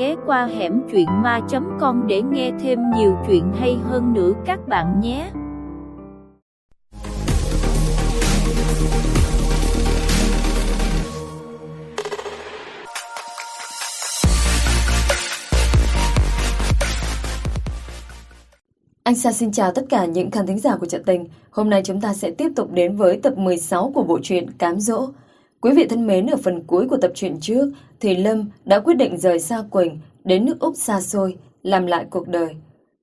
ghé qua hẻm chuyện ma.com để nghe thêm nhiều chuyện hay hơn nữa các bạn nhé. Anh Sa xin chào tất cả những khán thính giả của Trận Tình. Hôm nay chúng ta sẽ tiếp tục đến với tập 16 của bộ truyện Cám Dỗ. Quý vị thân mến, ở phần cuối của tập truyện trước thì Lâm đã quyết định rời xa Quỳnh đến nước Úc xa xôi, làm lại cuộc đời.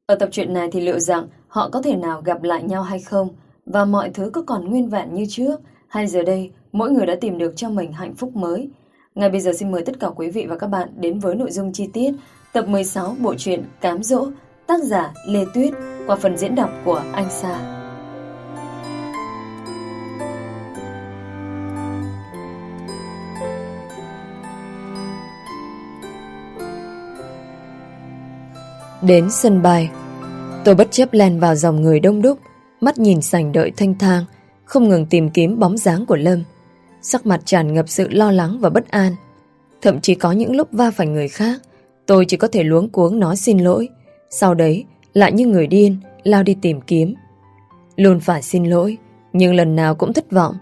Ở tập truyện này thì liệu rằng họ có thể nào gặp lại nhau hay không? Và mọi thứ có còn nguyên vẹn như trước? Hay giờ đây, mỗi người đã tìm được cho mình hạnh phúc mới? Ngay bây giờ xin mời tất cả quý vị và các bạn đến với nội dung chi tiết tập 16 bộ truyện Cám Dỗ, tác giả Lê Tuyết qua phần diễn đọc của Anh Sa. Đến sân bay, tôi bất chấp len vào dòng người đông đúc, mắt nhìn sảnh đợi thanh thang, không ngừng tìm kiếm bóng dáng của Lâm. Sắc mặt tràn ngập sự lo lắng và bất an. Thậm chí có những lúc va phải người khác, tôi chỉ có thể luống cuống nói xin lỗi. Sau đấy, lại như người điên, lao đi tìm kiếm. Luôn phải xin lỗi, nhưng lần nào cũng thất vọng.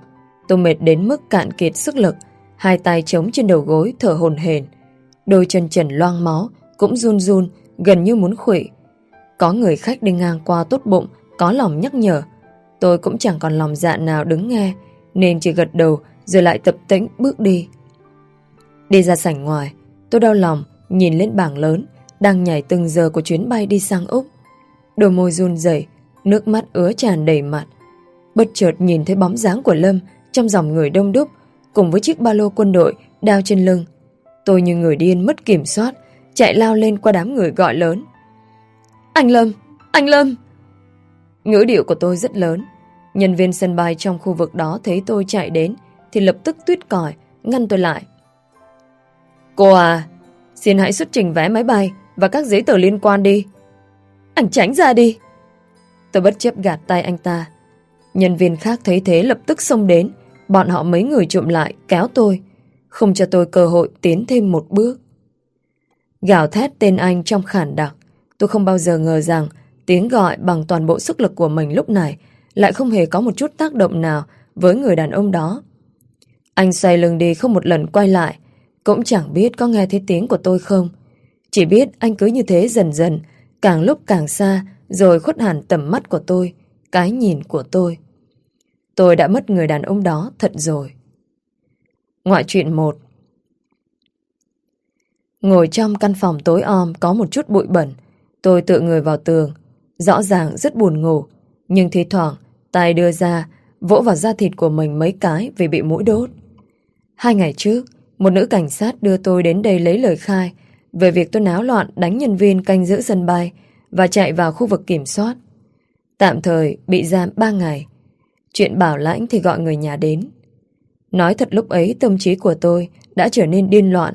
Tôi mệt đến mức cạn kiệt sức lực, hai tay chống trên đầu gối thở hồn hển, đôi chân trần loang máu cũng run run gần như muốn khủy. Có người khách đi ngang qua tốt bụng, có lòng nhắc nhở. Tôi cũng chẳng còn lòng dạ nào đứng nghe, nên chỉ gật đầu rồi lại tập tĩnh bước đi. Đi ra sảnh ngoài, tôi đau lòng nhìn lên bảng lớn đang nhảy từng giờ của chuyến bay đi sang Úc. Đôi môi run rẩy, nước mắt ứa tràn đầy mặt. Bất chợt nhìn thấy bóng dáng của Lâm trong dòng người đông đúc cùng với chiếc ba lô quân đội đeo trên lưng. Tôi như người điên mất kiểm soát, chạy lao lên qua đám người gọi lớn. Anh Lâm! Anh Lâm! Ngữ điệu của tôi rất lớn. Nhân viên sân bay trong khu vực đó thấy tôi chạy đến thì lập tức tuyết còi, ngăn tôi lại. Cô à, xin hãy xuất trình vé máy bay và các giấy tờ liên quan đi. Anh tránh ra đi. Tôi bất chấp gạt tay anh ta. Nhân viên khác thấy thế lập tức xông đến. Bọn họ mấy người trộm lại, kéo tôi. Không cho tôi cơ hội tiến thêm một bước. Gào thét tên anh trong khản đặc. Tôi không bao giờ ngờ rằng tiếng gọi bằng toàn bộ sức lực của mình lúc này lại không hề có một chút tác động nào với người đàn ông đó. Anh xoay lưng đi không một lần quay lại, cũng chẳng biết có nghe thấy tiếng của tôi không. Chỉ biết anh cứ như thế dần dần, càng lúc càng xa, rồi khuất hẳn tầm mắt của tôi, cái nhìn của tôi. Tôi đã mất người đàn ông đó thật rồi. Ngoại truyện một. Ngồi trong căn phòng tối om có một chút bụi bẩn, tôi tựa người vào tường, rõ ràng rất buồn ngủ, nhưng thi thoảng tay đưa ra, vỗ vào da thịt của mình mấy cái vì bị mũi đốt. Hai ngày trước, một nữ cảnh sát đưa tôi đến đây lấy lời khai về việc tôi náo loạn đánh nhân viên canh giữ sân bay và chạy vào khu vực kiểm soát. Tạm thời bị giam 3 ngày. Chuyện bảo lãnh thì gọi người nhà đến. Nói thật lúc ấy tâm trí của tôi đã trở nên điên loạn.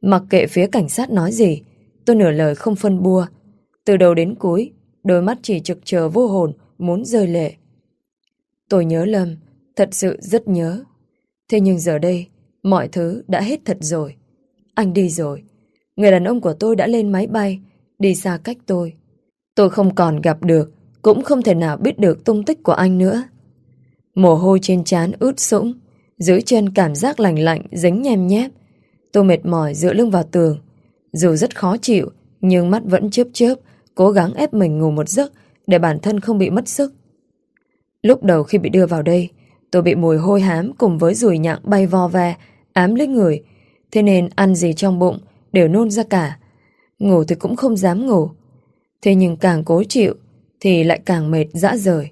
Mặc kệ phía cảnh sát nói gì, tôi nửa lời không phân bua. Từ đầu đến cuối, đôi mắt chỉ trực chờ vô hồn, muốn rơi lệ. Tôi nhớ Lâm, thật sự rất nhớ. Thế nhưng giờ đây, mọi thứ đã hết thật rồi. Anh đi rồi. Người đàn ông của tôi đã lên máy bay, đi xa cách tôi. Tôi không còn gặp được, cũng không thể nào biết được tung tích của anh nữa. Mồ hôi trên trán ướt sũng, dưới chân cảm giác lạnh lạnh, dính nhem nhép. Tôi mệt mỏi dựa lưng vào tường. Dù rất khó chịu, nhưng mắt vẫn chớp chớp, cố gắng ép mình ngủ một giấc để bản thân không bị mất sức. Lúc đầu khi bị đưa vào đây, tôi bị mùi hôi hám cùng với rùi nhặng bay vo ve, ám lấy người. Thế nên ăn gì trong bụng đều nôn ra cả. Ngủ thì cũng không dám ngủ. Thế nhưng càng cố chịu thì lại càng mệt dã rời.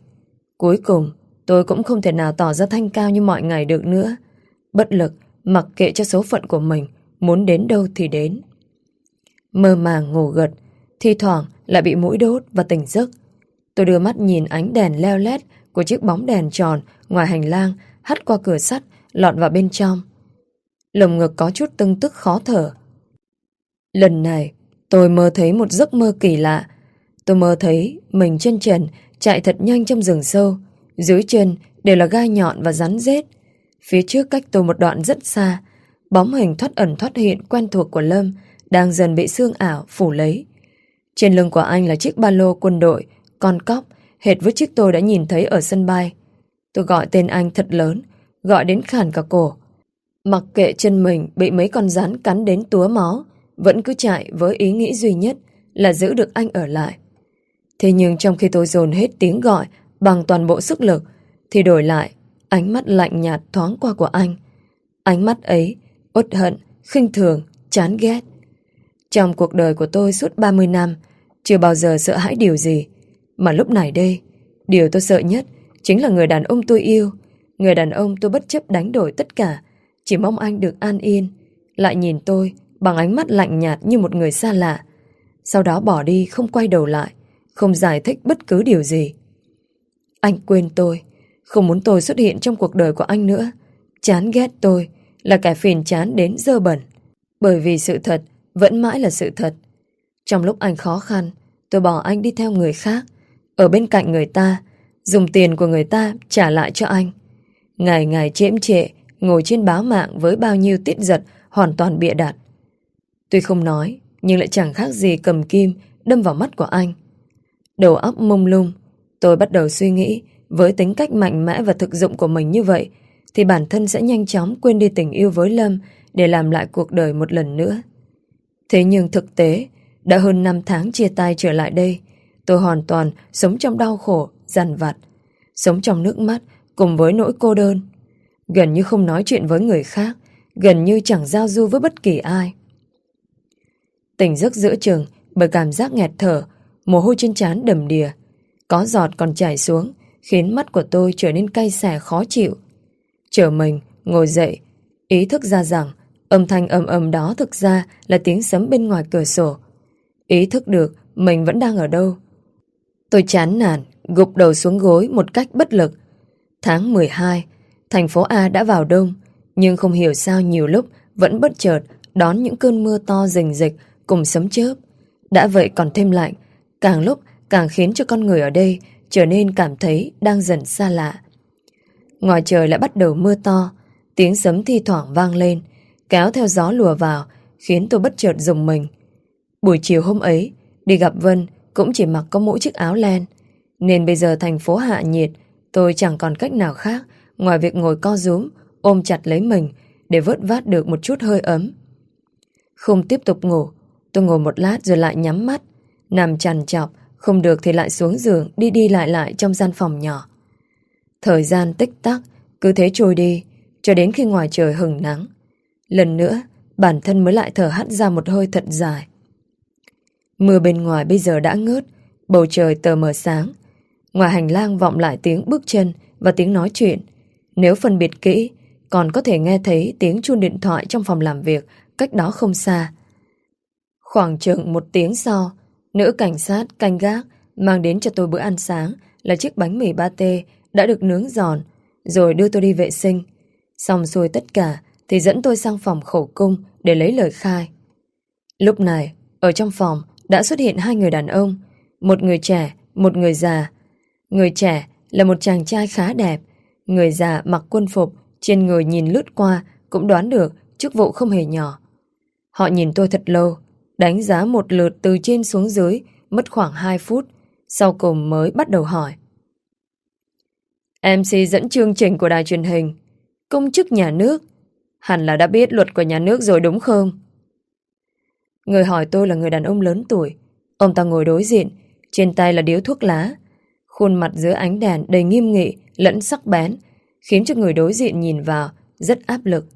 Cuối cùng, tôi cũng không thể nào tỏ ra thanh cao như mọi ngày được nữa. Bất lực, mặc kệ cho số phận của mình, muốn đến đâu thì đến. Mơ màng ngủ gật, thi thoảng lại bị mũi đốt và tỉnh giấc. Tôi đưa mắt nhìn ánh đèn leo lét của chiếc bóng đèn tròn ngoài hành lang hắt qua cửa sắt, lọt vào bên trong. Lồng ngực có chút tưng tức khó thở. Lần này, tôi mơ thấy một giấc mơ kỳ lạ. Tôi mơ thấy mình chân trần chạy thật nhanh trong rừng sâu. Dưới chân đều là gai nhọn và rắn rết. Phía trước cách tôi một đoạn rất xa, bóng hình thoát ẩn thoát hiện quen thuộc của Lâm đang dần bị xương ảo phủ lấy. Trên lưng của anh là chiếc ba lô quân đội, con cóc, hệt với chiếc tôi đã nhìn thấy ở sân bay. Tôi gọi tên anh thật lớn, gọi đến khản cả cổ. Mặc kệ chân mình bị mấy con rắn cắn đến túa máu, vẫn cứ chạy với ý nghĩ duy nhất là giữ được anh ở lại. Thế nhưng trong khi tôi dồn hết tiếng gọi bằng toàn bộ sức lực, thì đổi lại ánh mắt lạnh nhạt thoáng qua của anh. Ánh mắt ấy, uất hận, khinh thường, chán ghét. Trong cuộc đời của tôi suốt 30 năm, chưa bao giờ sợ hãi điều gì. Mà lúc này đây, điều tôi sợ nhất chính là người đàn ông tôi yêu. Người đàn ông tôi bất chấp đánh đổi tất cả, chỉ mong anh được an yên. Lại nhìn tôi bằng ánh mắt lạnh nhạt như một người xa lạ. Sau đó bỏ đi không quay đầu lại, không giải thích bất cứ điều gì. Anh quên tôi, không muốn tôi xuất hiện trong cuộc đời của anh nữa. Chán ghét tôi, là kẻ phiền chán đến dơ bẩn. Bởi vì sự thật vẫn mãi là sự thật. Trong lúc anh khó khăn, tôi bỏ anh đi theo người khác, ở bên cạnh người ta, dùng tiền của người ta trả lại cho anh. Ngày ngày chễm trệ, ngồi trên báo mạng với bao nhiêu tiết giật hoàn toàn bịa đặt. Tuy không nói, nhưng lại chẳng khác gì cầm kim đâm vào mắt của anh. Đầu óc mông lung, tôi bắt đầu suy nghĩ với tính cách mạnh mẽ và thực dụng của mình như vậy thì bản thân sẽ nhanh chóng quên đi tình yêu với Lâm để làm lại cuộc đời một lần nữa. Thế nhưng thực tế, đã hơn 5 tháng chia tay trở lại đây, tôi hoàn toàn sống trong đau khổ, dằn vặt, sống trong nước mắt cùng với nỗi cô đơn. Gần như không nói chuyện với người khác, gần như chẳng giao du với bất kỳ ai. Tỉnh giấc giữa trường bởi cảm giác nghẹt thở, mồ hôi trên trán đầm đìa. Có giọt còn chảy xuống, khiến mắt của tôi trở nên cay xẻ khó chịu chờ mình, ngồi dậy, ý thức ra rằng âm thanh ầm ầm đó thực ra là tiếng sấm bên ngoài cửa sổ. Ý thức được mình vẫn đang ở đâu. Tôi chán nản, gục đầu xuống gối một cách bất lực. Tháng 12, thành phố A đã vào đông, nhưng không hiểu sao nhiều lúc vẫn bất chợt đón những cơn mưa to rình rịch cùng sấm chớp. Đã vậy còn thêm lạnh, càng lúc càng khiến cho con người ở đây trở nên cảm thấy đang dần xa lạ. Ngoài trời lại bắt đầu mưa to, tiếng sấm thi thoảng vang lên, kéo theo gió lùa vào, khiến tôi bất chợt dùng mình. Buổi chiều hôm ấy, đi gặp Vân cũng chỉ mặc có mỗi chiếc áo len, nên bây giờ thành phố hạ nhiệt, tôi chẳng còn cách nào khác ngoài việc ngồi co rúm, ôm chặt lấy mình để vớt vát được một chút hơi ấm. Không tiếp tục ngủ, tôi ngồi một lát rồi lại nhắm mắt, nằm chằn chọc, không được thì lại xuống giường đi đi lại lại trong gian phòng nhỏ. Thời gian tích tắc, cứ thế trôi đi, cho đến khi ngoài trời hừng nắng. Lần nữa, bản thân mới lại thở hắt ra một hơi thật dài. Mưa bên ngoài bây giờ đã ngớt, bầu trời tờ mờ sáng. Ngoài hành lang vọng lại tiếng bước chân và tiếng nói chuyện. Nếu phân biệt kỹ, còn có thể nghe thấy tiếng chuông điện thoại trong phòng làm việc cách đó không xa. Khoảng chừng một tiếng sau, nữ cảnh sát canh gác mang đến cho tôi bữa ăn sáng là chiếc bánh mì ba tê đã được nướng giòn, rồi đưa tôi đi vệ sinh. Xong xuôi tất cả thì dẫn tôi sang phòng khẩu cung để lấy lời khai. Lúc này, ở trong phòng đã xuất hiện hai người đàn ông, một người trẻ, một người già. Người trẻ là một chàng trai khá đẹp, người già mặc quân phục, trên người nhìn lướt qua cũng đoán được chức vụ không hề nhỏ. Họ nhìn tôi thật lâu, đánh giá một lượt từ trên xuống dưới, mất khoảng 2 phút, sau cùng mới bắt đầu hỏi. MC dẫn chương trình của đài truyền hình, công chức nhà nước, hẳn là đã biết luật của nhà nước rồi đúng không? Người hỏi tôi là người đàn ông lớn tuổi, ông ta ngồi đối diện, trên tay là điếu thuốc lá, khuôn mặt dưới ánh đèn đầy nghiêm nghị lẫn sắc bén, khiến cho người đối diện nhìn vào rất áp lực.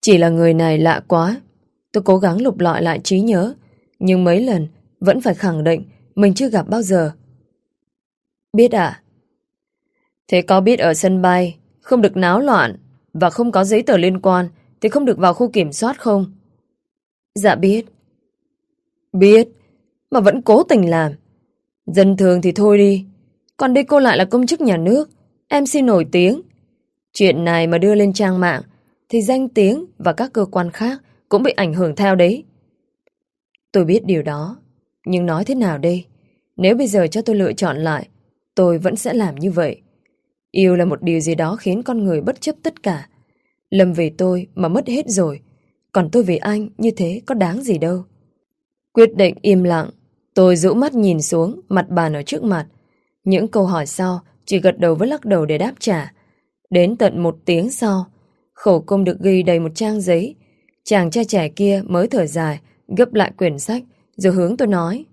Chỉ là người này lạ quá, tôi cố gắng lục lọi lại trí nhớ, nhưng mấy lần vẫn phải khẳng định mình chưa gặp bao giờ. Biết à? Thế có biết ở sân bay không được náo loạn và không có giấy tờ liên quan thì không được vào khu kiểm soát không? Dạ biết. Biết, mà vẫn cố tình làm. Dân thường thì thôi đi. Còn đây cô lại là công chức nhà nước, em xin nổi tiếng. Chuyện này mà đưa lên trang mạng thì danh tiếng và các cơ quan khác cũng bị ảnh hưởng theo đấy. Tôi biết điều đó, nhưng nói thế nào đây? Nếu bây giờ cho tôi lựa chọn lại, tôi vẫn sẽ làm như vậy. Yêu là một điều gì đó khiến con người bất chấp tất cả. Lâm về tôi mà mất hết rồi. Còn tôi vì anh như thế có đáng gì đâu. Quyết định im lặng, tôi rũ mắt nhìn xuống mặt bàn ở trước mặt. Những câu hỏi sau chỉ gật đầu với lắc đầu để đáp trả. Đến tận một tiếng sau, khẩu cung được ghi đầy một trang giấy. Chàng trai trẻ kia mới thở dài, gấp lại quyển sách, rồi hướng tôi nói.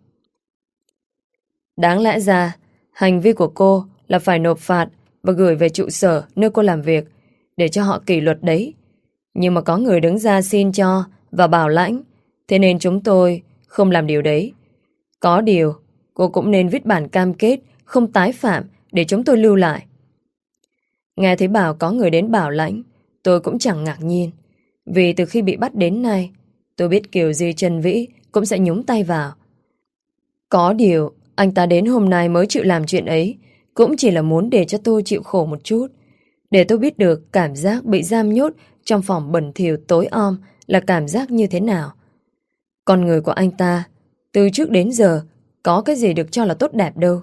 Đáng lẽ ra, hành vi của cô là phải nộp phạt và gửi về trụ sở nơi cô làm việc để cho họ kỷ luật đấy. Nhưng mà có người đứng ra xin cho và bảo lãnh, thế nên chúng tôi không làm điều đấy. Có điều, cô cũng nên viết bản cam kết không tái phạm để chúng tôi lưu lại. Nghe thấy bảo có người đến bảo lãnh, tôi cũng chẳng ngạc nhiên. Vì từ khi bị bắt đến nay, tôi biết kiểu gì Trần Vĩ cũng sẽ nhúng tay vào. Có điều, anh ta đến hôm nay mới chịu làm chuyện ấy, cũng chỉ là muốn để cho tôi chịu khổ một chút. Để tôi biết được cảm giác bị giam nhốt trong phòng bẩn thỉu tối om là cảm giác như thế nào. Con người của anh ta, từ trước đến giờ, có cái gì được cho là tốt đẹp đâu.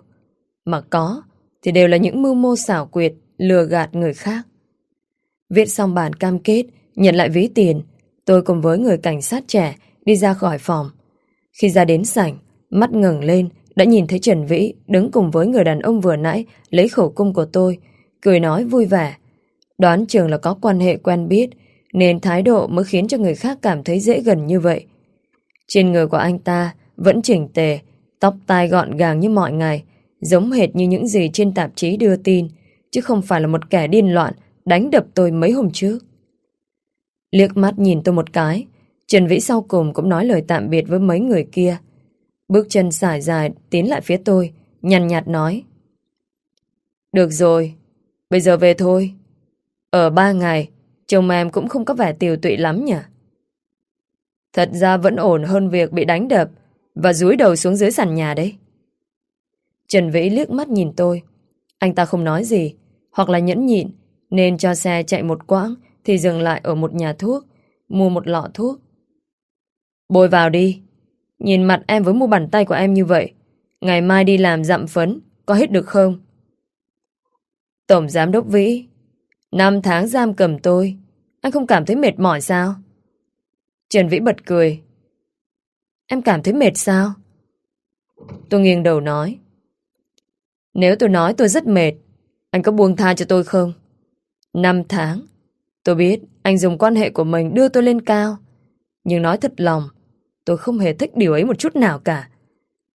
Mà có, thì đều là những mưu mô xảo quyệt, lừa gạt người khác. Viết xong bản cam kết, nhận lại ví tiền, tôi cùng với người cảnh sát trẻ đi ra khỏi phòng. Khi ra đến sảnh, mắt ngẩng lên, đã nhìn thấy Trần Vĩ đứng cùng với người đàn ông vừa nãy lấy khẩu cung của tôi, cười nói vui vẻ. Đoán trường là có quan hệ quen biết, nên thái độ mới khiến cho người khác cảm thấy dễ gần như vậy. Trên người của anh ta vẫn chỉnh tề, tóc tai gọn gàng như mọi ngày, giống hệt như những gì trên tạp chí đưa tin, chứ không phải là một kẻ điên loạn đánh đập tôi mấy hôm trước. Liếc mắt nhìn tôi một cái, Trần Vĩ sau cùng cũng nói lời tạm biệt với mấy người kia. Bước chân xải dài tiến lại phía tôi, nhằn nhạt nói. Được rồi, bây giờ về thôi. Ở ba ngày, chồng em cũng không có vẻ tiều tụy lắm nhỉ? Thật ra vẫn ổn hơn việc bị đánh đập và dúi đầu xuống dưới sàn nhà đấy. Trần Vĩ liếc mắt nhìn tôi. Anh ta không nói gì, hoặc là nhẫn nhịn, nên cho xe chạy một quãng thì dừng lại ở một nhà thuốc, mua một lọ thuốc. Bôi vào đi. Nhìn mặt em với mu bàn tay của em như vậy, ngày mai đi làm dặm phấn, có hết được không? Tổng Giám Đốc Vĩ, năm tháng giam cầm tôi, anh không cảm thấy mệt mỏi sao? Trần Vĩ bật cười. Em cảm thấy mệt sao? Tôi nghiêng đầu nói. Nếu tôi nói tôi rất mệt, anh có buông tha cho tôi không? Năm tháng. Tôi biết anh dùng quan hệ của mình đưa tôi lên cao. Nhưng nói thật lòng, tôi không hề thích điều ấy một chút nào cả.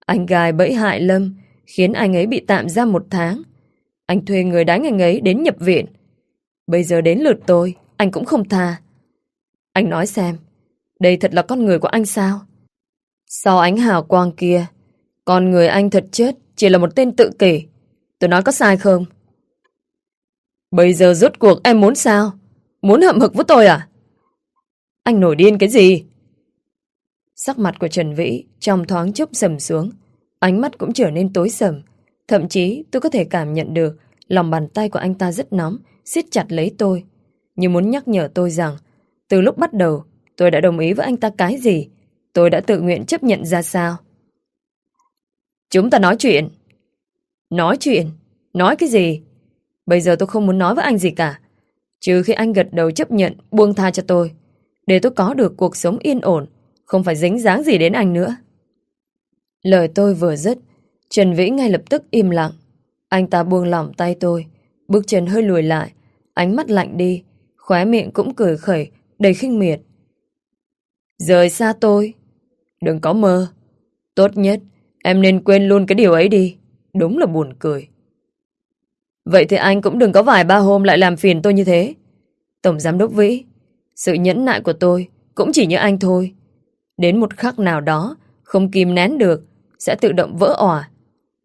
Anh gài bẫy hại Lâm, khiến anh ấy bị tạm giam một tháng. Anh thuê người đánh anh ấy đến nhập viện. Bây giờ đến lượt tôi, anh cũng không tha. Anh nói xem, đây thật là con người của anh sao? Sau ánh hào quang kia, con người anh thật chết chỉ là một tên tự kỷ. Tôi nói có sai không? Bây giờ rốt cuộc em muốn sao? Muốn hậm hực với tôi à? Anh nổi điên cái gì? Sắc mặt của Trần Vĩ trong thoáng chốc sầm xuống. Ánh mắt cũng trở nên tối sầm. Thậm chí tôi có thể cảm nhận được lòng bàn tay của anh ta rất nóng, siết chặt lấy tôi. Như muốn nhắc nhở tôi rằng từ lúc bắt đầu tôi đã đồng ý với anh ta cái gì? Tôi đã tự nguyện chấp nhận ra sao? Chúng ta nói chuyện. Nói chuyện? Nói cái gì? Bây giờ tôi không muốn nói với anh gì cả. Trừ khi anh gật đầu chấp nhận buông tha cho tôi. Để tôi có được cuộc sống yên ổn, không phải dính dáng gì đến anh nữa. Lời tôi vừa dứt, Trần Vĩ ngay lập tức im lặng. Anh ta buông lỏng tay tôi, bước chân hơi lùi lại, ánh mắt lạnh đi, khóe miệng cũng cười khẩy, đầy khinh miệt. Rời xa tôi, đừng có mơ. Tốt nhất, em nên quên luôn cái điều ấy đi. Đúng là buồn cười. Vậy thì anh cũng đừng có vài ba hôm lại làm phiền tôi như thế. Tổng Giám Đốc Vĩ, sự nhẫn nại của tôi cũng chỉ như anh thôi. Đến một khắc nào đó, không kìm nén được, sẽ tự động vỡ òa.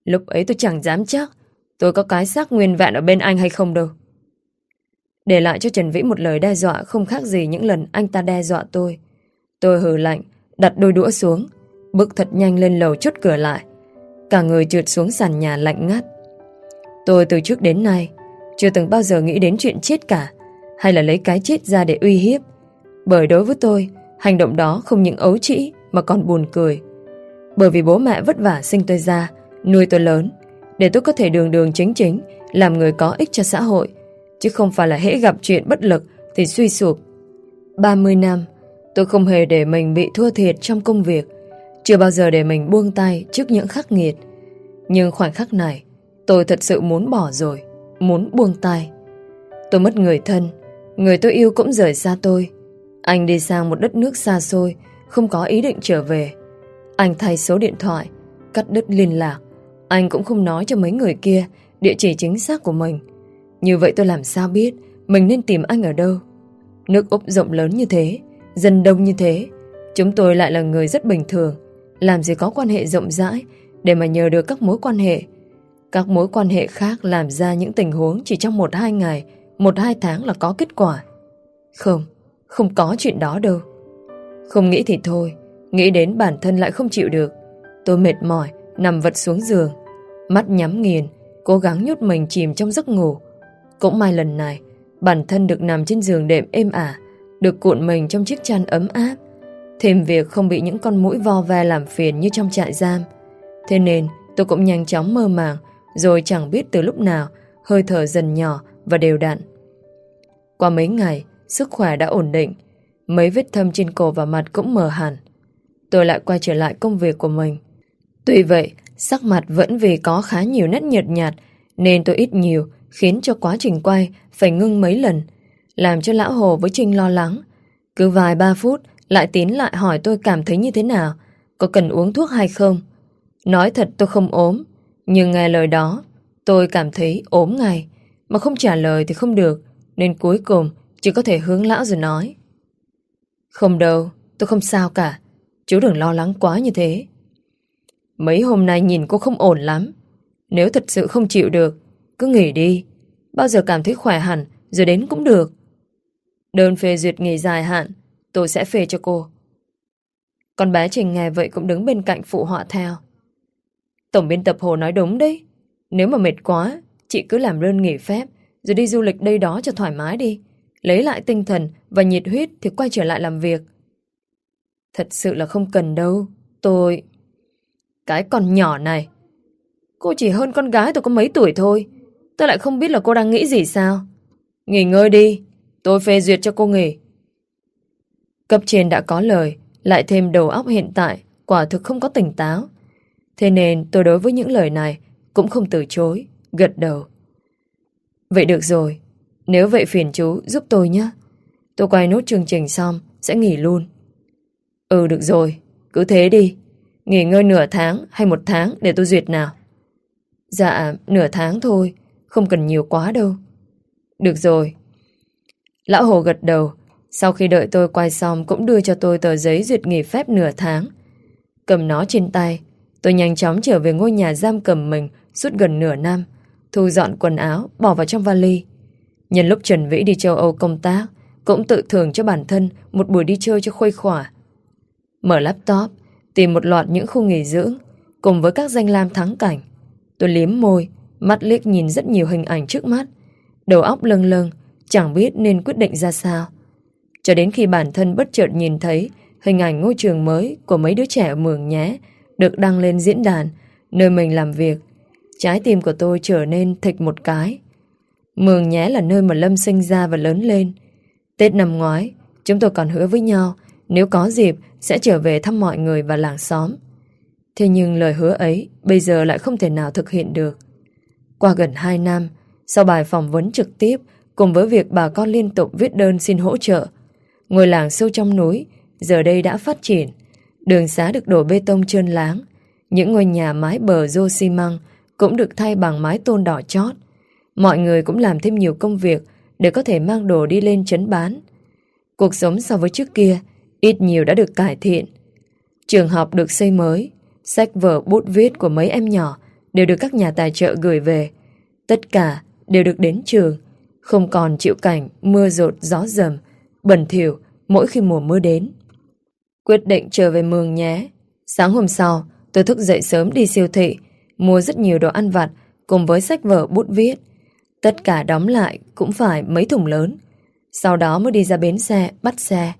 Lúc ấy tôi chẳng dám chắc tôi có cái xác nguyên vẹn ở bên anh hay không đâu. Để lại cho Trần Vĩ một lời đe dọa không khác gì những lần anh ta đe dọa tôi. Tôi hừ lạnh, đặt đôi đũa xuống, bước thật nhanh lên lầu chốt cửa lại. Cả người trượt xuống sàn nhà lạnh ngắt. Tôi từ trước đến nay chưa từng bao giờ nghĩ đến chuyện chết cả hay là lấy cái chết ra để uy hiếp. Bởi đối với tôi, hành động đó không những ấu trĩ mà còn buồn cười. Bởi vì bố mẹ vất vả sinh tôi ra, nuôi tôi lớn, để tôi có thể đường đường chính chính làm người có ích cho xã hội, chứ không phải là hễ gặp chuyện bất lực thì suy sụp. 30 năm, Tôi không hề để mình bị thua thiệt trong công việc Chưa bao giờ để mình buông tay trước những khắc nghiệt Nhưng khoảnh khắc này Tôi thật sự muốn bỏ rồi Muốn buông tay Tôi mất người thân Người tôi yêu cũng rời xa tôi anh đi sang một đất nước xa xôi Không có ý định trở về. Anh thay số điện thoại Cắt đứt liên lạc. Anh cũng không nói cho mấy người kia Địa chỉ chính xác của mình. Như vậy tôi làm sao biết Mình nên tìm anh ở đâu? Nước Úc rộng lớn như thế Dân đông như thế. Chúng tôi lại là người rất bình thường. Làm gì có quan hệ rộng rãi Để mà nhờ được các mối quan hệ. Các mối quan hệ khác làm ra những tình huống Chỉ trong một hai ngày Một hai tháng là có kết quả. Không, không có chuyện đó đâu Không nghĩ thì thôi Nghĩ đến bản thân lại không chịu được Tôi mệt mỏi Nằm vật xuống giường Mắt nhắm nghiền Cố gắng nhốt mình chìm trong giấc ngủ Cũng may lần này Bản thân được nằm trên giường đệm êm ả được cuộn mình trong chiếc chăn ấm áp. Thêm việc không bị những con mũi vo ve làm phiền như trong trại giam. Thế nên tôi cũng nhanh chóng mơ màng, rồi chẳng biết từ lúc nào hơi thở dần nhỏ và đều đặn. Qua mấy ngày, sức khỏe đã ổn định, mấy vết thâm trên cổ và mặt cũng mờ hẳn. Tôi lại quay trở lại công việc của mình. Tuy vậy, sắc mặt vẫn vì có khá nhiều nét nhợt nhạt, nên tôi ít nhiều khiến cho quá trình quay phải ngưng mấy lần làm cho lão Hồ với Trinh lo lắng. Cứ vài ba phút lại tiến lại hỏi tôi cảm thấy như thế nào, có cần uống thuốc hay không. Nói thật tôi không ốm, nhưng nghe lời đó tôi cảm thấy ốm ngay, mà không trả lời thì không được, nên cuối cùng chỉ có thể hướng lão rồi nói. Không đâu, tôi không sao cả, chú đừng lo lắng quá như thế. Mấy hôm nay nhìn cô không ổn lắm, nếu thật sự không chịu được, cứ nghỉ đi, bao giờ cảm thấy khỏe hẳn rồi đến cũng được. Đơn phê duyệt nghỉ dài hạn, tôi sẽ phê cho cô. Con bé Trình nghe vậy cũng đứng bên cạnh phụ họa theo. Tổng biên tập Hồ nói đúng đấy. Nếu mà mệt quá, chị cứ làm đơn nghỉ phép, rồi đi du lịch đây đó cho thoải mái đi. Lấy lại tinh thần và nhiệt huyết thì quay trở lại làm việc. Thật sự là không cần đâu. Tôi... Cái con nhỏ này. Cô chỉ hơn con gái tôi có mấy tuổi thôi. Tôi lại không biết là cô đang nghĩ gì sao. Nghỉ ngơi đi, Tôi phê duyệt cho cô nghỉ. Cấp trên đã có lời, lại thêm đầu óc hiện tại, quả thực không có tỉnh táo. Thế nên tôi đối với những lời này cũng không từ chối, gật đầu. Vậy được rồi, nếu vậy phiền chú giúp tôi nhé. Tôi quay nốt chương trình xong, sẽ nghỉ luôn. Ừ được rồi, cứ thế đi. Nghỉ ngơi nửa tháng hay một tháng để tôi duyệt nào. Dạ, nửa tháng thôi, không cần nhiều quá đâu. Được rồi, Lão Hồ gật đầu, sau khi đợi tôi quay xong cũng đưa cho tôi tờ giấy duyệt nghỉ phép nửa tháng. Cầm nó trên tay, tôi nhanh chóng trở về ngôi nhà giam cầm mình suốt gần nửa năm, thu dọn quần áo, bỏ vào trong vali. Nhân lúc Trần Vĩ đi châu Âu công tác, cũng tự thưởng cho bản thân một buổi đi chơi cho khuây khỏa. Mở laptop, tìm một loạt những khu nghỉ dưỡng, cùng với các danh lam thắng cảnh. Tôi liếm môi, mắt liếc nhìn rất nhiều hình ảnh trước mắt, đầu óc lâng lâng, chẳng biết nên quyết định ra sao. Cho đến khi bản thân bất chợt nhìn thấy hình ảnh ngôi trường mới của mấy đứa trẻ ở Mường Nhé được đăng lên diễn đàn nơi mình làm việc, trái tim của tôi trở nên thịch một cái. Mường Nhé là nơi mà Lâm sinh ra và lớn lên. Tết năm ngoái, chúng tôi còn hứa với nhau nếu có dịp sẽ trở về thăm mọi người và làng xóm. Thế nhưng lời hứa ấy bây giờ lại không thể nào thực hiện được. Qua gần 2 năm, sau bài phỏng vấn trực tiếp Cùng với việc bà con liên tục viết đơn xin hỗ trợ, ngôi làng sâu trong núi giờ đây đã phát triển. Đường xá được đổ bê tông trơn láng. Những ngôi nhà mái bờ rô xi măng cũng được thay bằng mái tôn đỏ chót. Mọi người cũng làm thêm nhiều công việc để có thể mang đồ đi lên chấn bán. Cuộc sống so với trước kia ít nhiều đã được cải thiện. Trường học được xây mới, sách vở bút viết của mấy em nhỏ đều được các nhà tài trợ gửi về. Tất cả đều được đến trường không còn chịu cảnh mưa rột gió dầm, bẩn thỉu mỗi khi mùa mưa đến. Quyết định trở về mường nhé. Sáng hôm sau, tôi thức dậy sớm đi siêu thị, mua rất nhiều đồ ăn vặt cùng với sách vở bút viết. Tất cả đóng lại cũng phải mấy thùng lớn. Sau đó mới đi ra bến xe, bắt xe.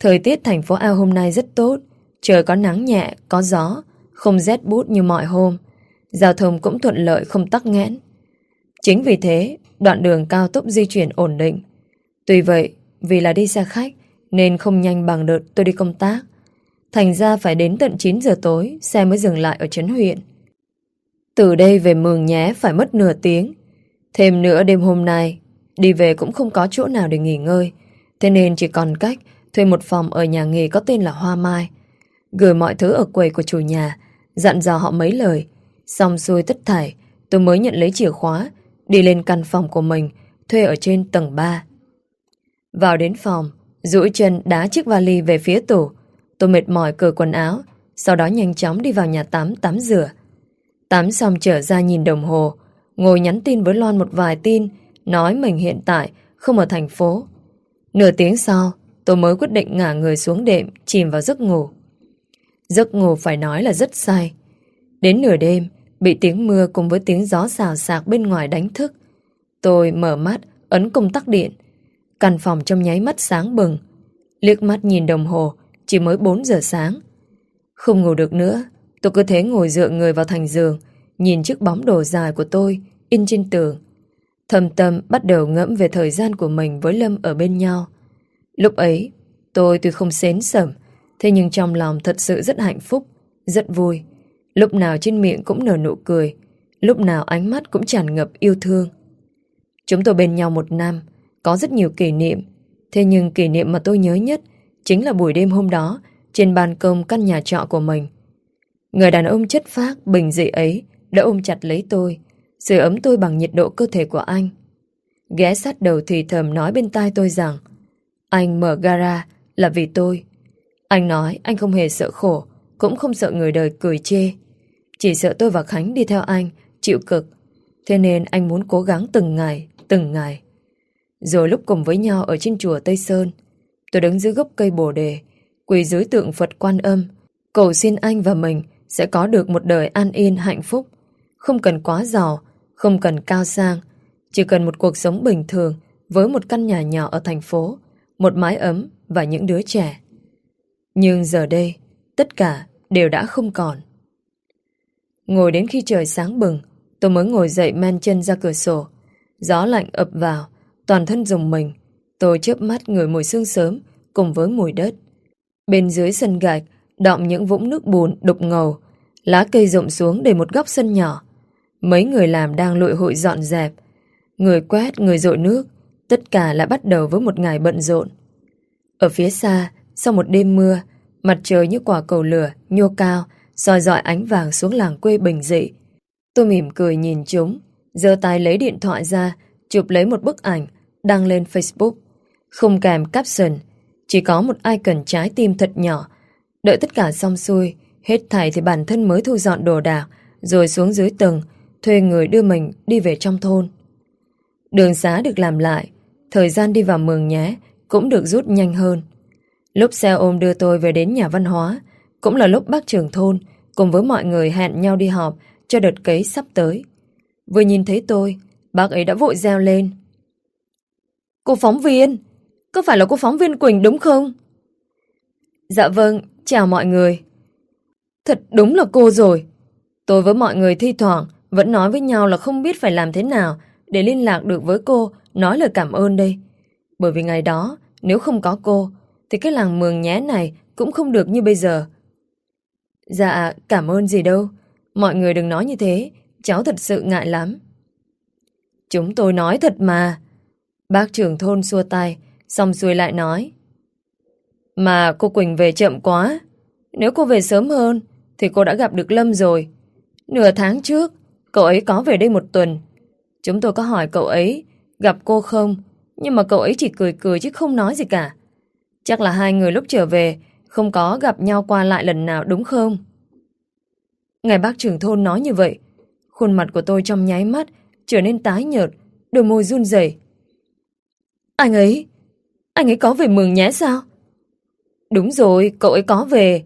Thời tiết thành phố Ao hôm nay rất tốt, trời có nắng nhẹ, có gió, không rét bút như mọi hôm. Giao thông cũng thuận lợi không tắc nghẽn. Chính vì thế Đoạn đường cao tốc di chuyển ổn định. Tuy vậy, vì là đi xe khách, nên không nhanh bằng đợt tôi đi công tác. Thành ra phải đến tận 9 giờ tối xe mới dừng lại ở Trấn huyện. Từ đây về Mường Nhé phải mất nửa tiếng. Thêm nữa đêm hôm nay đi về cũng không có chỗ nào để nghỉ ngơi. Thế nên chỉ còn cách thuê một phòng ở nhà nghỉ có tên là Hoa Mai. Gửi mọi thứ ở quầy của chủ nhà, dặn dò họ mấy lời. Xong xuôi tất thảy, tôi mới nhận lấy chìa khóa, đi lên căn phòng của mình, thuê ở trên tầng 3. Vào đến phòng, duỗi chân đá chiếc vali về phía tủ. Tôi mệt mỏi cởi quần áo, sau đó nhanh chóng đi vào nhà tắm tắm rửa. Tắm xong trở ra nhìn đồng hồ, ngồi nhắn tin với Loan một vài tin, nói mình hiện tại không ở thành phố. Nửa tiếng sau, tôi mới quyết định ngả người xuống đệm, chìm vào giấc ngủ. Giấc ngủ phải nói là rất say. Đến nửa đêm, bị tiếng mưa cùng với tiếng gió xào xạc bên ngoài đánh thức. Tôi mở mắt, ấn công tắc điện. Căn phòng trong nháy mắt sáng bừng. Liếc mắt nhìn đồng hồ, chỉ mới 4 giờ sáng. Không ngủ được nữa, tôi cứ thế ngồi dựa người vào thành giường, nhìn chiếc bóng đồ dài của tôi in trên tường. Thầm tâm bắt đầu ngẫm về thời gian của mình với Lâm ở bên nhau. Lúc ấy, tôi tuy không xến sẩm, thế nhưng trong lòng thật sự rất hạnh phúc, rất vui. Lúc nào trên miệng cũng nở nụ cười, lúc nào ánh mắt cũng tràn ngập yêu thương. Chúng tôi bên nhau một năm, có rất nhiều kỷ niệm. Thế nhưng kỷ niệm mà tôi nhớ nhất chính là buổi đêm hôm đó trên ban công căn nhà trọ của mình. Người đàn ông chất phác, bình dị ấy đã ôm chặt lấy tôi, sưởi ấm tôi bằng nhiệt độ cơ thể của anh. Ghé sát đầu thì thầm nói bên tai tôi rằng anh mở gara là vì tôi. Anh nói anh không hề sợ khổ, cũng không sợ người đời cười chê. Chỉ sợ tôi và Khánh đi theo anh, chịu cực. Thế nên anh muốn cố gắng từng ngày, từng ngày. Rồi lúc cùng với nhau ở trên chùa Tây Sơn, tôi đứng dưới gốc cây bồ đề, quỳ dưới tượng Phật quan âm, cầu xin anh và mình sẽ có được một đời an yên hạnh phúc. Không cần quá giàu, không cần cao sang, chỉ cần một cuộc sống bình thường với một căn nhà nhỏ ở thành phố, một mái ấm và những đứa trẻ. Nhưng giờ đây, tất cả đều đã không còn. Ngồi đến khi trời sáng bừng, tôi mới ngồi dậy men chân ra cửa sổ. Gió lạnh ập vào, toàn thân dùng mình. Tôi chớp mắt người mùi sương sớm cùng với mùi đất. Bên dưới sân gạch, đọng những vũng nước bùn đục ngầu. Lá cây rụng xuống để một góc sân nhỏ. Mấy người làm đang lội hội dọn dẹp. Người quét, người dội nước. Tất cả lại bắt đầu với một ngày bận rộn. Ở phía xa, sau một đêm mưa, mặt trời như quả cầu lửa, nhô cao, soi dọi ánh vàng xuống làng quê bình dị. Tôi mỉm cười nhìn chúng, giơ tay lấy điện thoại ra, chụp lấy một bức ảnh, đăng lên Facebook. Không kèm caption, chỉ có một icon trái tim thật nhỏ. Đợi tất cả xong xuôi, hết thảy thì bản thân mới thu dọn đồ đạc, rồi xuống dưới tầng, thuê người đưa mình đi về trong thôn. Đường xá được làm lại, thời gian đi vào mường nhé cũng được rút nhanh hơn. Lúc xe ôm đưa tôi về đến nhà văn hóa, cũng là lúc bác trưởng thôn cùng với mọi người hẹn nhau đi họp cho đợt cấy sắp tới. Vừa nhìn thấy tôi, bác ấy đã vội reo lên. Cô phóng viên, có phải là cô phóng viên Quỳnh đúng không? Dạ vâng, chào mọi người. Thật đúng là cô rồi. Tôi với mọi người thi thoảng vẫn nói với nhau là không biết phải làm thế nào để liên lạc được với cô, nói lời cảm ơn đây. Bởi vì ngày đó, nếu không có cô, thì cái làng mường nhé này cũng không được như bây giờ. Dạ, cảm ơn gì đâu. Mọi người đừng nói như thế, cháu thật sự ngại lắm. Chúng tôi nói thật mà. Bác trưởng thôn xua tay, xong xuôi lại nói. Mà cô Quỳnh về chậm quá. Nếu cô về sớm hơn, thì cô đã gặp được Lâm rồi. Nửa tháng trước, cậu ấy có về đây một tuần. Chúng tôi có hỏi cậu ấy gặp cô không, nhưng mà cậu ấy chỉ cười cười chứ không nói gì cả. Chắc là hai người lúc trở về không có gặp nhau qua lại lần nào đúng không? Ngài bác trưởng thôn nói như vậy, khuôn mặt của tôi trong nháy mắt trở nên tái nhợt, đôi môi run rẩy. Anh ấy, anh ấy có về mừng nhé sao? Đúng rồi, cậu ấy có về.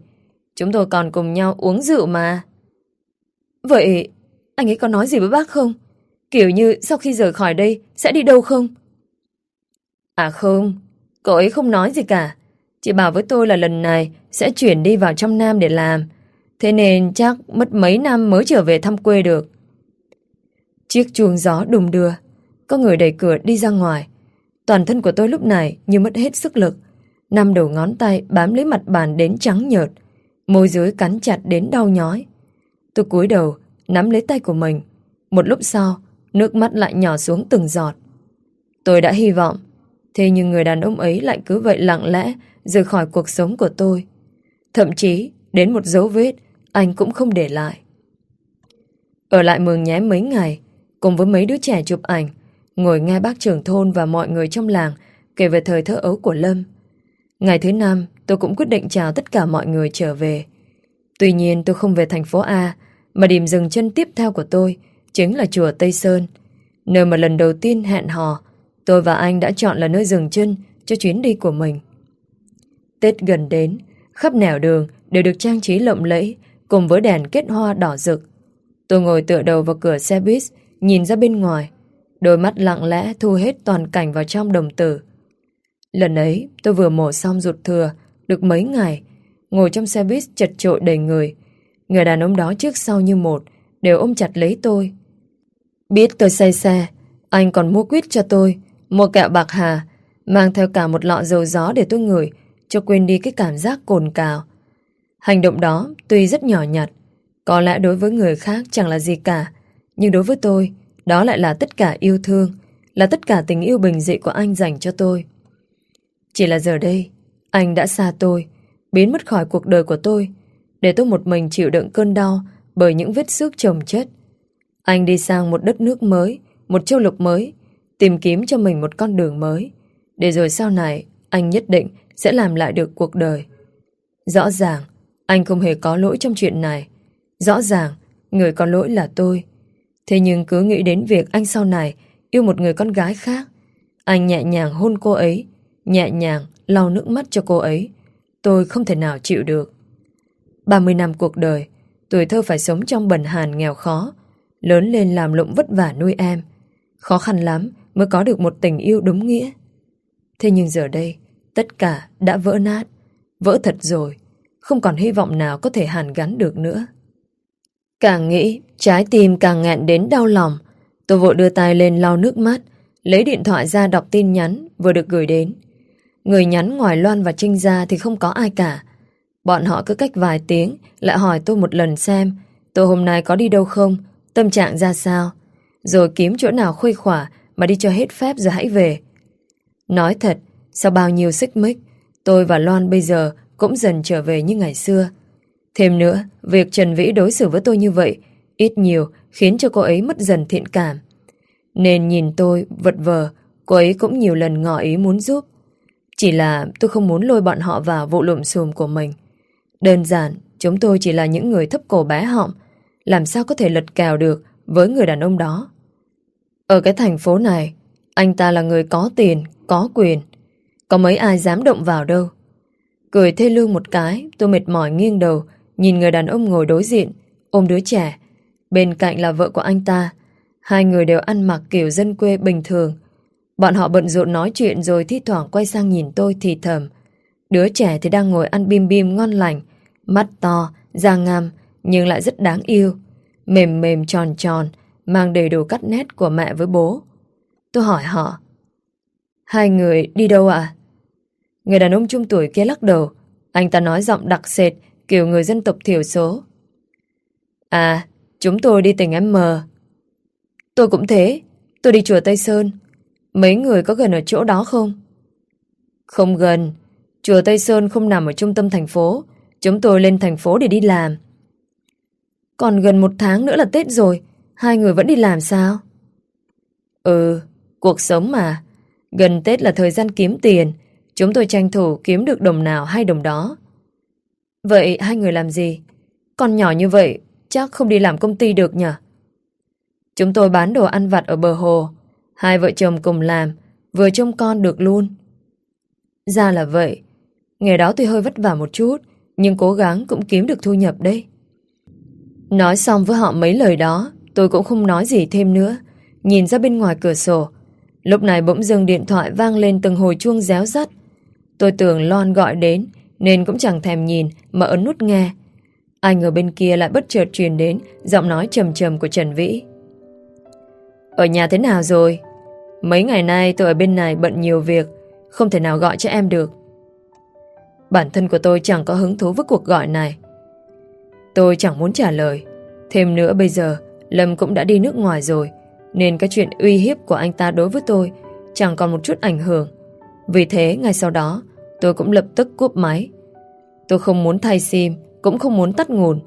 Chúng tôi còn cùng nhau uống rượu mà. Vậy, anh ấy có nói gì với bác không? Kiểu như sau khi rời khỏi đây sẽ đi đâu không? À không, cậu ấy không nói gì cả. Chỉ bảo với tôi là lần này sẽ chuyển đi vào trong Nam để làm. Thế nên chắc mất mấy năm mới trở về thăm quê được. Chiếc chuông gió đùng đưa. Có người đẩy cửa đi ra ngoài. Toàn thân của tôi lúc này như mất hết sức lực. năm đầu ngón tay bám lấy mặt bàn đến trắng nhợt, môi dưới cắn chặt đến đau nhói. Tôi cúi đầu, nắm lấy tay của mình. Một lúc sau, nước mắt lại nhỏ xuống từng giọt. Tôi đã hy vọng, thế nhưng người đàn ông ấy lại cứ vậy lặng lẽ rời khỏi cuộc sống của tôi. Thậm chí, đến một dấu vết, anh cũng không để lại. Ở lại mường nhé mấy ngày, cùng với mấy đứa trẻ chụp ảnh, ngồi nghe bác trưởng thôn và mọi người trong làng kể về thời thơ ấu của Lâm. Ngày thứ năm, tôi cũng quyết định chào tất cả mọi người trở về. Tuy nhiên tôi không về thành phố A, mà điểm dừng chân tiếp theo của tôi chính là chùa Tây Sơn, nơi mà lần đầu tiên hẹn hò, tôi và anh đã chọn là nơi dừng chân cho chuyến đi của mình. Tết gần đến, khắp nẻo đường đều được trang trí lộng lẫy cùng với đèn kết hoa đỏ rực. Tôi ngồi tựa đầu vào cửa xe buýt, nhìn ra bên ngoài, đôi mắt lặng lẽ thu hết toàn cảnh vào trong đồng tử. Lần ấy, tôi vừa mổ xong ruột thừa, được mấy ngày, ngồi trong xe buýt chật trội đầy người. Người đàn ông đó trước sau như một, đều ôm chặt lấy tôi. Biết tôi say xe, anh còn mua quýt cho tôi, mua kẹo bạc hà, mang theo cả một lọ dầu gió để tôi ngửi, cho quên đi cái cảm giác cồn cào. Hành động đó tuy rất nhỏ nhặt, có lẽ đối với người khác chẳng là gì cả, nhưng đối với tôi, đó lại là tất cả yêu thương, là tất cả tình yêu bình dị của anh dành cho tôi. Chỉ là giờ đây, anh đã xa tôi, biến mất khỏi cuộc đời của tôi, để tôi một mình chịu đựng cơn đau bởi những vết xước chồng chất. Anh đi sang một đất nước mới, một châu lục mới, tìm kiếm cho mình một con đường mới, để rồi sau này anh nhất định sẽ làm lại được cuộc đời. Rõ ràng, anh không hề có lỗi trong chuyện này. Rõ ràng, người có lỗi là tôi. Thế nhưng cứ nghĩ đến việc anh sau này yêu một người con gái khác. Anh nhẹ nhàng hôn cô ấy, nhẹ nhàng lau nước mắt cho cô ấy. Tôi không thể nào chịu được. 30 năm cuộc đời, tuổi thơ phải sống trong bần hàn nghèo khó, lớn lên làm lụng vất vả nuôi em. Khó khăn lắm mới có được một tình yêu đúng nghĩa. Thế nhưng giờ đây, tất cả đã vỡ nát, vỡ thật rồi, không còn hy vọng nào có thể hàn gắn được nữa. Càng nghĩ, trái tim càng nghẹn đến đau lòng. Tôi vội đưa tay lên lau nước mắt, lấy điện thoại ra đọc tin nhắn vừa được gửi đến. Người nhắn ngoài Loan và Trinh ra thì không có ai cả. Bọn họ cứ cách vài tiếng lại hỏi tôi một lần xem tôi hôm nay có đi đâu không, tâm trạng ra sao, rồi kiếm chỗ nào khuây khỏa mà đi cho hết phép rồi hãy về. Nói thật, sau bao nhiêu xích mích, tôi và Loan bây giờ cũng dần trở về như ngày xưa. Thêm nữa, việc Trần Vĩ đối xử với tôi như vậy ít nhiều khiến cho cô ấy mất dần thiện cảm. Nên nhìn tôi vật vờ, cô ấy cũng nhiều lần ngỏ ý muốn giúp. Chỉ là tôi không muốn lôi bọn họ vào vụ lụm xùm của mình. Đơn giản, chúng tôi chỉ là những người thấp cổ bé họng, làm sao có thể lật cào được với người đàn ông đó. Ở cái thành phố này, anh ta là người có tiền, có quyền. Có mấy ai dám động vào đâu. Cười thê lương một cái, tôi mệt mỏi nghiêng đầu, nhìn người đàn ông ngồi đối diện, ôm đứa trẻ. Bên cạnh là vợ của anh ta. Hai người đều ăn mặc kiểu dân quê bình thường. Bọn họ bận rộn nói chuyện rồi thi thoảng quay sang nhìn tôi thì thầm. Đứa trẻ thì đang ngồi ăn bim bim ngon lành, mắt to, da ngam, nhưng lại rất đáng yêu. Mềm mềm tròn tròn, mang đầy đủ cắt nét của mẹ với bố. Tôi hỏi họ, hai người đi đâu ạ? Người đàn ông trung tuổi kia lắc đầu, anh ta nói giọng đặc sệt, kiểu người dân tộc thiểu số. À, chúng tôi đi tỉnh M. Tôi cũng thế, tôi đi chùa Tây Sơn. Mấy người có gần ở chỗ đó không? Không gần, chùa Tây Sơn không nằm ở trung tâm thành phố. Chúng tôi lên thành phố để đi làm. Còn gần một tháng nữa là Tết rồi, hai người vẫn đi làm sao? Ừ, cuộc sống mà. Gần Tết là thời gian kiếm tiền, chúng tôi tranh thủ kiếm được đồng nào hay đồng đó. Vậy hai người làm gì? Con nhỏ như vậy chắc không đi làm công ty được nhỉ? Chúng tôi bán đồ ăn vặt ở bờ hồ. Hai vợ chồng cùng làm, vừa trông con được luôn. Ra là vậy. Nghề đó tuy hơi vất vả một chút, nhưng cố gắng cũng kiếm được thu nhập đấy. Nói xong với họ mấy lời đó, tôi cũng không nói gì thêm nữa. Nhìn ra bên ngoài cửa sổ. Lúc này bỗng dưng điện thoại vang lên từng hồi chuông réo rắt. Tôi tưởng Lon gọi đến, nên cũng chẳng thèm nhìn mà ấn nút nghe. Anh ở bên kia lại bất chợt truyền đến giọng nói trầm trầm của Trần Vĩ. Ở nhà thế nào rồi? Mấy ngày nay tôi ở bên này bận nhiều việc, không thể nào gọi cho em được. Bản thân của tôi chẳng có hứng thú với cuộc gọi này. Tôi chẳng muốn trả lời. Thêm nữa bây giờ, Lâm cũng đã đi nước ngoài rồi, nên cái chuyện uy hiếp của anh ta đối với tôi chẳng còn một chút ảnh hưởng. Vì thế, ngay sau đó, tôi cũng lập tức cúp máy. Tôi không muốn thay sim, cũng không muốn tắt nguồn,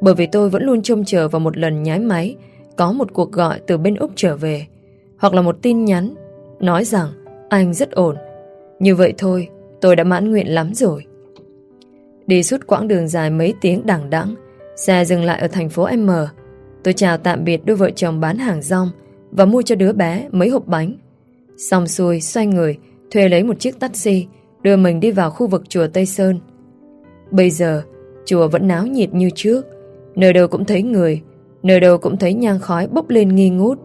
bởi vì tôi vẫn luôn trông chờ vào một lần nháy máy có một cuộc gọi từ bên Úc trở về, hoặc là một tin nhắn nói rằng anh rất ổn. Như vậy thôi, tôi đã mãn nguyện lắm rồi. Đi suốt quãng đường dài mấy tiếng đẳng đẵng, xe dừng lại ở thành phố M. Tôi chào tạm biệt đôi vợ chồng bán hàng rong và mua cho đứa bé mấy hộp bánh. Xong xuôi, xoay người, thuê lấy một chiếc taxi, đưa mình đi vào khu vực chùa Tây Sơn. Bây giờ, chùa vẫn náo nhiệt như trước, nơi đâu cũng thấy người, nơi đâu cũng thấy nhang khói bốc lên nghi ngút.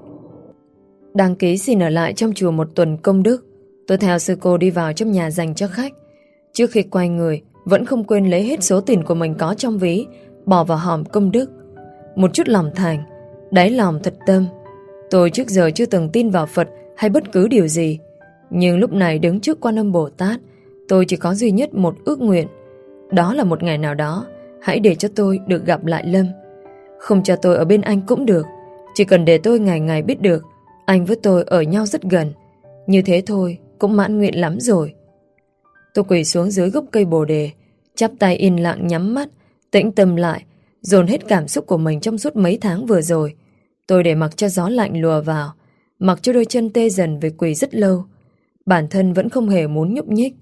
Đăng ký xin ở lại trong chùa một tuần công đức, tôi theo sư cô đi vào trong nhà dành cho khách. Trước khi quay người, vẫn không quên lấy hết số tiền của mình có trong ví, bỏ vào hòm công đức. Một chút lòng thành, đáy lòng thật tâm. Tôi trước giờ chưa từng tin vào Phật hay bất cứ điều gì. Nhưng lúc này đứng trước quan âm Bồ Tát, tôi chỉ có duy nhất một ước nguyện. Đó là một ngày nào đó, hãy để cho tôi được gặp lại Lâm. Không cho tôi ở bên anh cũng được, chỉ cần để tôi ngày ngày biết được anh với tôi ở nhau rất gần. Như thế thôi, cũng mãn nguyện lắm rồi. Tôi quỳ xuống dưới gốc cây bồ đề, chắp tay yên lặng nhắm mắt, tĩnh tâm lại, dồn hết cảm xúc của mình trong suốt mấy tháng vừa rồi. Tôi để mặc cho gió lạnh lùa vào, mặc cho đôi chân tê dần về quỳ rất lâu. Bản thân vẫn không hề muốn nhúc nhích.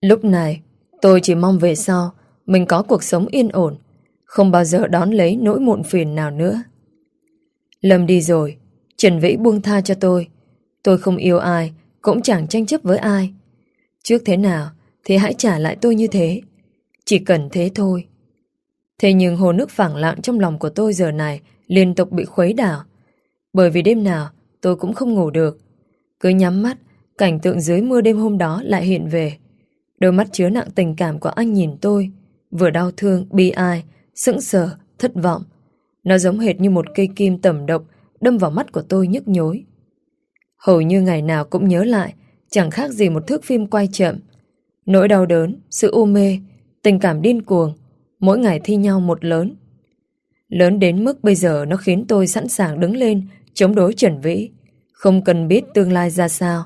Lúc này, tôi chỉ mong về sau, mình có cuộc sống yên ổn, không bao giờ đón lấy nỗi muộn phiền nào nữa. Lâm đi rồi, Trần Vĩ buông tha cho tôi. Tôi không yêu ai, cũng chẳng tranh chấp với ai. Trước thế nào thì hãy trả lại tôi như thế. Chỉ cần thế thôi. Thế nhưng hồ nước phẳng lặng trong lòng của tôi giờ này liên tục bị khuấy đảo. Bởi vì đêm nào tôi cũng không ngủ được. Cứ nhắm mắt, cảnh tượng dưới mưa đêm hôm đó lại hiện về. Đôi mắt chứa nặng tình cảm của anh nhìn tôi, vừa đau thương, bi ai, sững sờ, thất vọng. Nó giống hệt như một cây kim tẩm độc đâm vào mắt của tôi nhức nhối. Hầu như ngày nào cũng nhớ lại, chẳng khác gì một thước phim quay chậm. Nỗi đau đớn, sự u mê, tình cảm điên cuồng, mỗi ngày thi nhau một lớn. Lớn đến mức bây giờ nó khiến tôi sẵn sàng đứng lên chống đối Trần Vĩ. Không cần biết tương lai ra sao,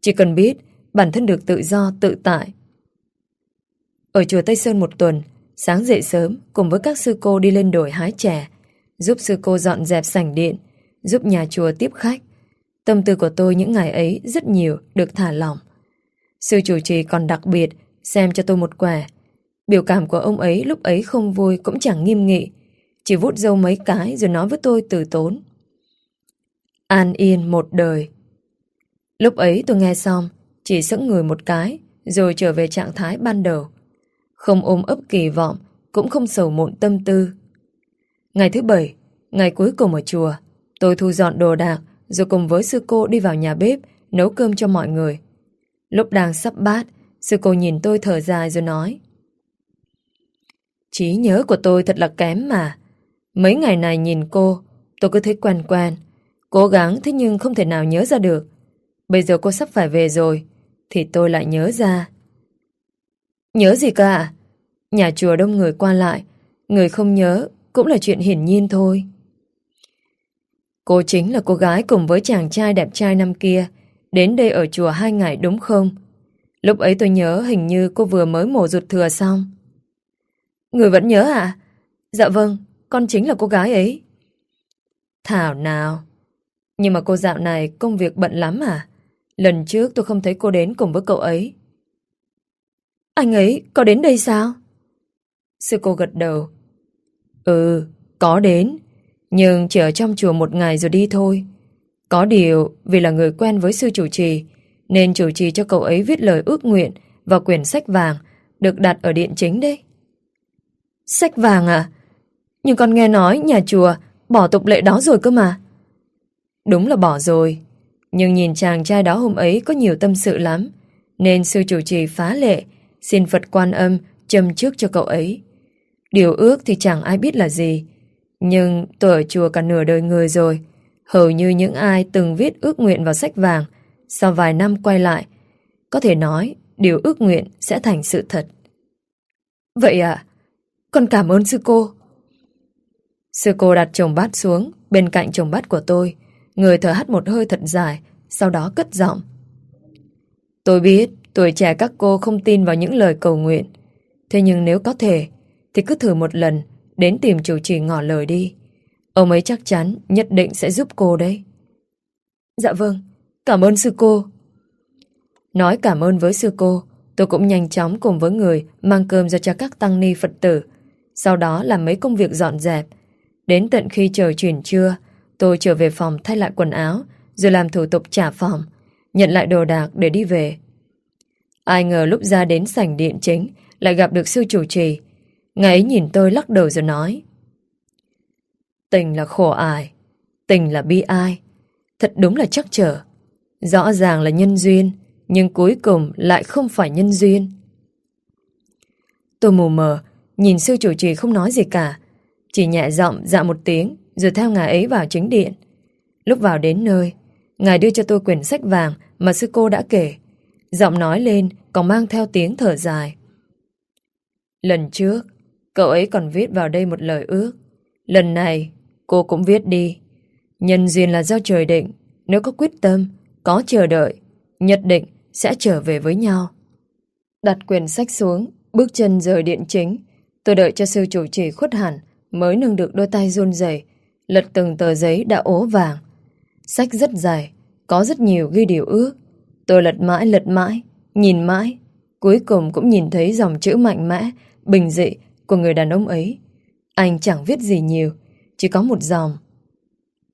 chỉ cần biết bản thân được tự do, tự tại. Ở chùa Tây Sơn một tuần, sáng dậy sớm cùng với các sư cô đi lên đồi hái chè, giúp sư cô dọn dẹp sảnh điện, giúp nhà chùa tiếp khách. Tâm tư của tôi những ngày ấy rất nhiều được thả lỏng. Sư chủ trì còn đặc biệt xem cho tôi một quà. Biểu cảm của ông ấy lúc ấy không vui cũng chẳng nghiêm nghị. Chỉ vút dâu mấy cái rồi nói với tôi từ tốn. An yên một đời. Lúc ấy tôi nghe xong, chỉ sững người một cái, rồi trở về trạng thái ban đầu. Không ôm ấp kỳ vọng, cũng không sầu muộn tâm tư. Ngày thứ bảy, ngày cuối cùng ở chùa, tôi thu dọn đồ đạc, rồi cùng với sư cô đi vào nhà bếp, nấu cơm cho mọi người. Lúc đang sắp bát, sư cô nhìn tôi thở dài rồi nói. Trí nhớ của tôi thật là kém mà. Mấy ngày này nhìn cô, tôi cứ thấy quen quen. Cố gắng thế nhưng không thể nào nhớ ra được. Bây giờ cô sắp phải về rồi, thì tôi lại nhớ ra. Nhớ gì cả? Nhà chùa đông người qua lại, người không nhớ cũng là chuyện hiển nhiên thôi. Cô chính là cô gái cùng với chàng trai đẹp trai năm kia, đến đây ở chùa hai ngày đúng không? Lúc ấy tôi nhớ hình như cô vừa mới mổ ruột thừa xong. Người vẫn nhớ à? Dạ vâng, con chính là cô gái ấy. Thảo nào. Nhưng mà cô dạo này công việc bận lắm à? Lần trước tôi không thấy cô đến cùng với cậu ấy. Anh ấy có đến đây sao? Sư cô gật đầu. Ừ, có đến. Nhưng chỉ ở trong chùa một ngày rồi đi thôi. Có điều, vì là người quen với sư chủ trì, nên chủ trì cho cậu ấy viết lời ước nguyện và quyển sách vàng được đặt ở điện chính đấy. Sách vàng à? Nhưng con nghe nói nhà chùa bỏ tục lệ đó rồi cơ mà. Đúng là bỏ rồi. Nhưng nhìn chàng trai đó hôm ấy có nhiều tâm sự lắm, nên sư chủ trì phá lệ, xin Phật quan âm châm trước cho cậu ấy. Điều ước thì chẳng ai biết là gì nhưng tôi ở chùa cả nửa đời người rồi Hầu như những ai từng viết ước nguyện vào sách vàng Sau vài năm quay lại Có thể nói điều ước nguyện sẽ thành sự thật. Vậy à, con cảm ơn sư cô. Sư cô đặt chồng bát xuống bên cạnh chồng bát của tôi, người thở hắt một hơi thật dài, sau đó cất giọng. Tôi biết tuổi trẻ các cô không tin vào những lời cầu nguyện, thế nhưng nếu có thể, thì cứ thử một lần đến tìm chủ trì ngỏ lời đi. Ông ấy chắc chắn nhất định sẽ giúp cô đấy. Dạ vâng, cảm ơn sư cô. Nói cảm ơn với sư cô, tôi cũng nhanh chóng cùng với người mang cơm ra cho các tăng ni Phật tử. Sau đó làm mấy công việc dọn dẹp. Đến tận khi trời chuyển trưa, tôi trở về phòng thay lại quần áo, rồi làm thủ tục trả phòng, nhận lại đồ đạc để đi về. Ai ngờ lúc ra đến sảnh điện chính lại gặp được sư chủ trì. Ngài ấy nhìn tôi lắc đầu rồi nói Tình là khổ ải, tình là bi ai. Thật đúng là chắc trở. Rõ ràng là nhân duyên, nhưng cuối cùng lại không phải nhân duyên. Tôi mù mờ, nhìn sư chủ trì không nói gì cả, chỉ nhẹ giọng dạ một tiếng rồi theo ngài ấy vào chính điện. Lúc vào đến nơi, ngài đưa cho tôi quyển sách vàng mà sư cô đã kể. Giọng nói lên còn mang theo tiếng thở dài. Lần trước, cậu ấy còn viết vào đây một lời ước. Lần này, cô cũng viết đi. Nhân duyên là do trời định, nếu có quyết tâm, có chờ đợi, nhất định sẽ trở về với nhau. Đặt quyển sách xuống, bước chân rời điện chính. Tôi đợi cho sư chủ trì khuất hẳn, mới nâng được đôi tay run rẩy lật từng tờ giấy đã ố vàng. Sách rất dài, có rất nhiều ghi điều ước. Tôi lật mãi lật mãi, nhìn mãi, cuối cùng cũng nhìn thấy dòng chữ mạnh mẽ, bình dị của người đàn ông ấy. Anh chẳng viết gì nhiều, chỉ có một dòng.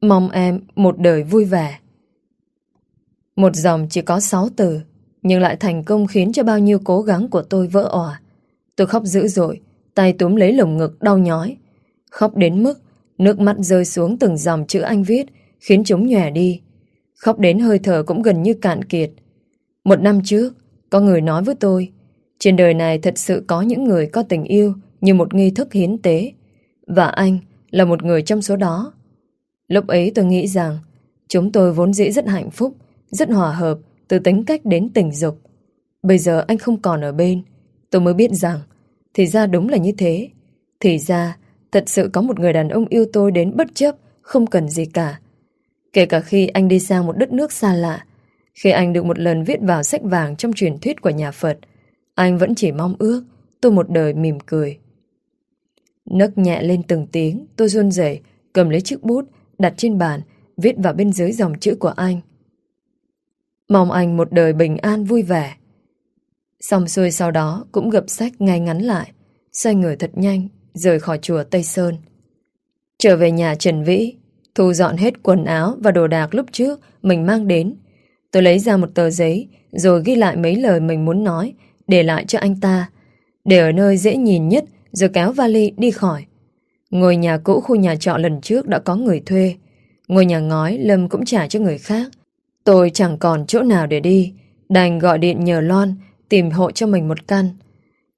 Mong em một đời vui vẻ. Một dòng chỉ có sáu từ, nhưng lại thành công khiến cho bao nhiêu cố gắng của tôi vỡ òa. Tôi khóc dữ dội, tay túm lấy lồng ngực đau nhói. Khóc đến mức nước mắt rơi xuống từng dòng chữ anh viết khiến chúng nhòe đi. Khóc đến hơi thở cũng gần như cạn kiệt. Một năm trước, có người nói với tôi trên đời này thật sự có những người có tình yêu như một nghi thức hiến tế. Và anh là một người trong số đó. Lúc ấy tôi nghĩ rằng chúng tôi vốn dĩ rất hạnh phúc, rất hòa hợp từ tính cách đến tình dục. Bây giờ anh không còn ở bên. Tôi mới biết rằng thì ra đúng là như thế. Thì ra thật sự có một người đàn ông yêu tôi đến bất chấp, không cần gì cả. Kể cả khi anh đi sang một đất nước xa lạ, khi anh được một lần viết vào sách vàng trong truyền thuyết của nhà Phật, anh vẫn chỉ mong ước tôi một đời mỉm cười. Nấc nhẹ lên từng tiếng, tôi run rẩy cầm lấy chiếc bút, đặt trên bàn, viết vào bên dưới dòng chữ của anh. Mong anh một đời bình an vui vẻ. Xong xuôi sau đó cũng gập sách ngay ngắn lại, xoay người thật nhanh, rời khỏi chùa Tây Sơn. Trở về nhà Trần Vĩ, thu dọn hết quần áo và đồ đạc lúc trước mình mang đến. Tôi lấy ra một tờ giấy, rồi ghi lại mấy lời mình muốn nói, để lại cho anh ta, để ở nơi dễ nhìn nhất, rồi kéo vali đi khỏi. Ngôi nhà cũ khu nhà trọ lần trước đã có người thuê. Ngôi nhà ngói Lâm cũng trả cho người khác. Tôi chẳng còn chỗ nào để đi, đành gọi điện nhờ Lon tìm hộ cho mình một căn.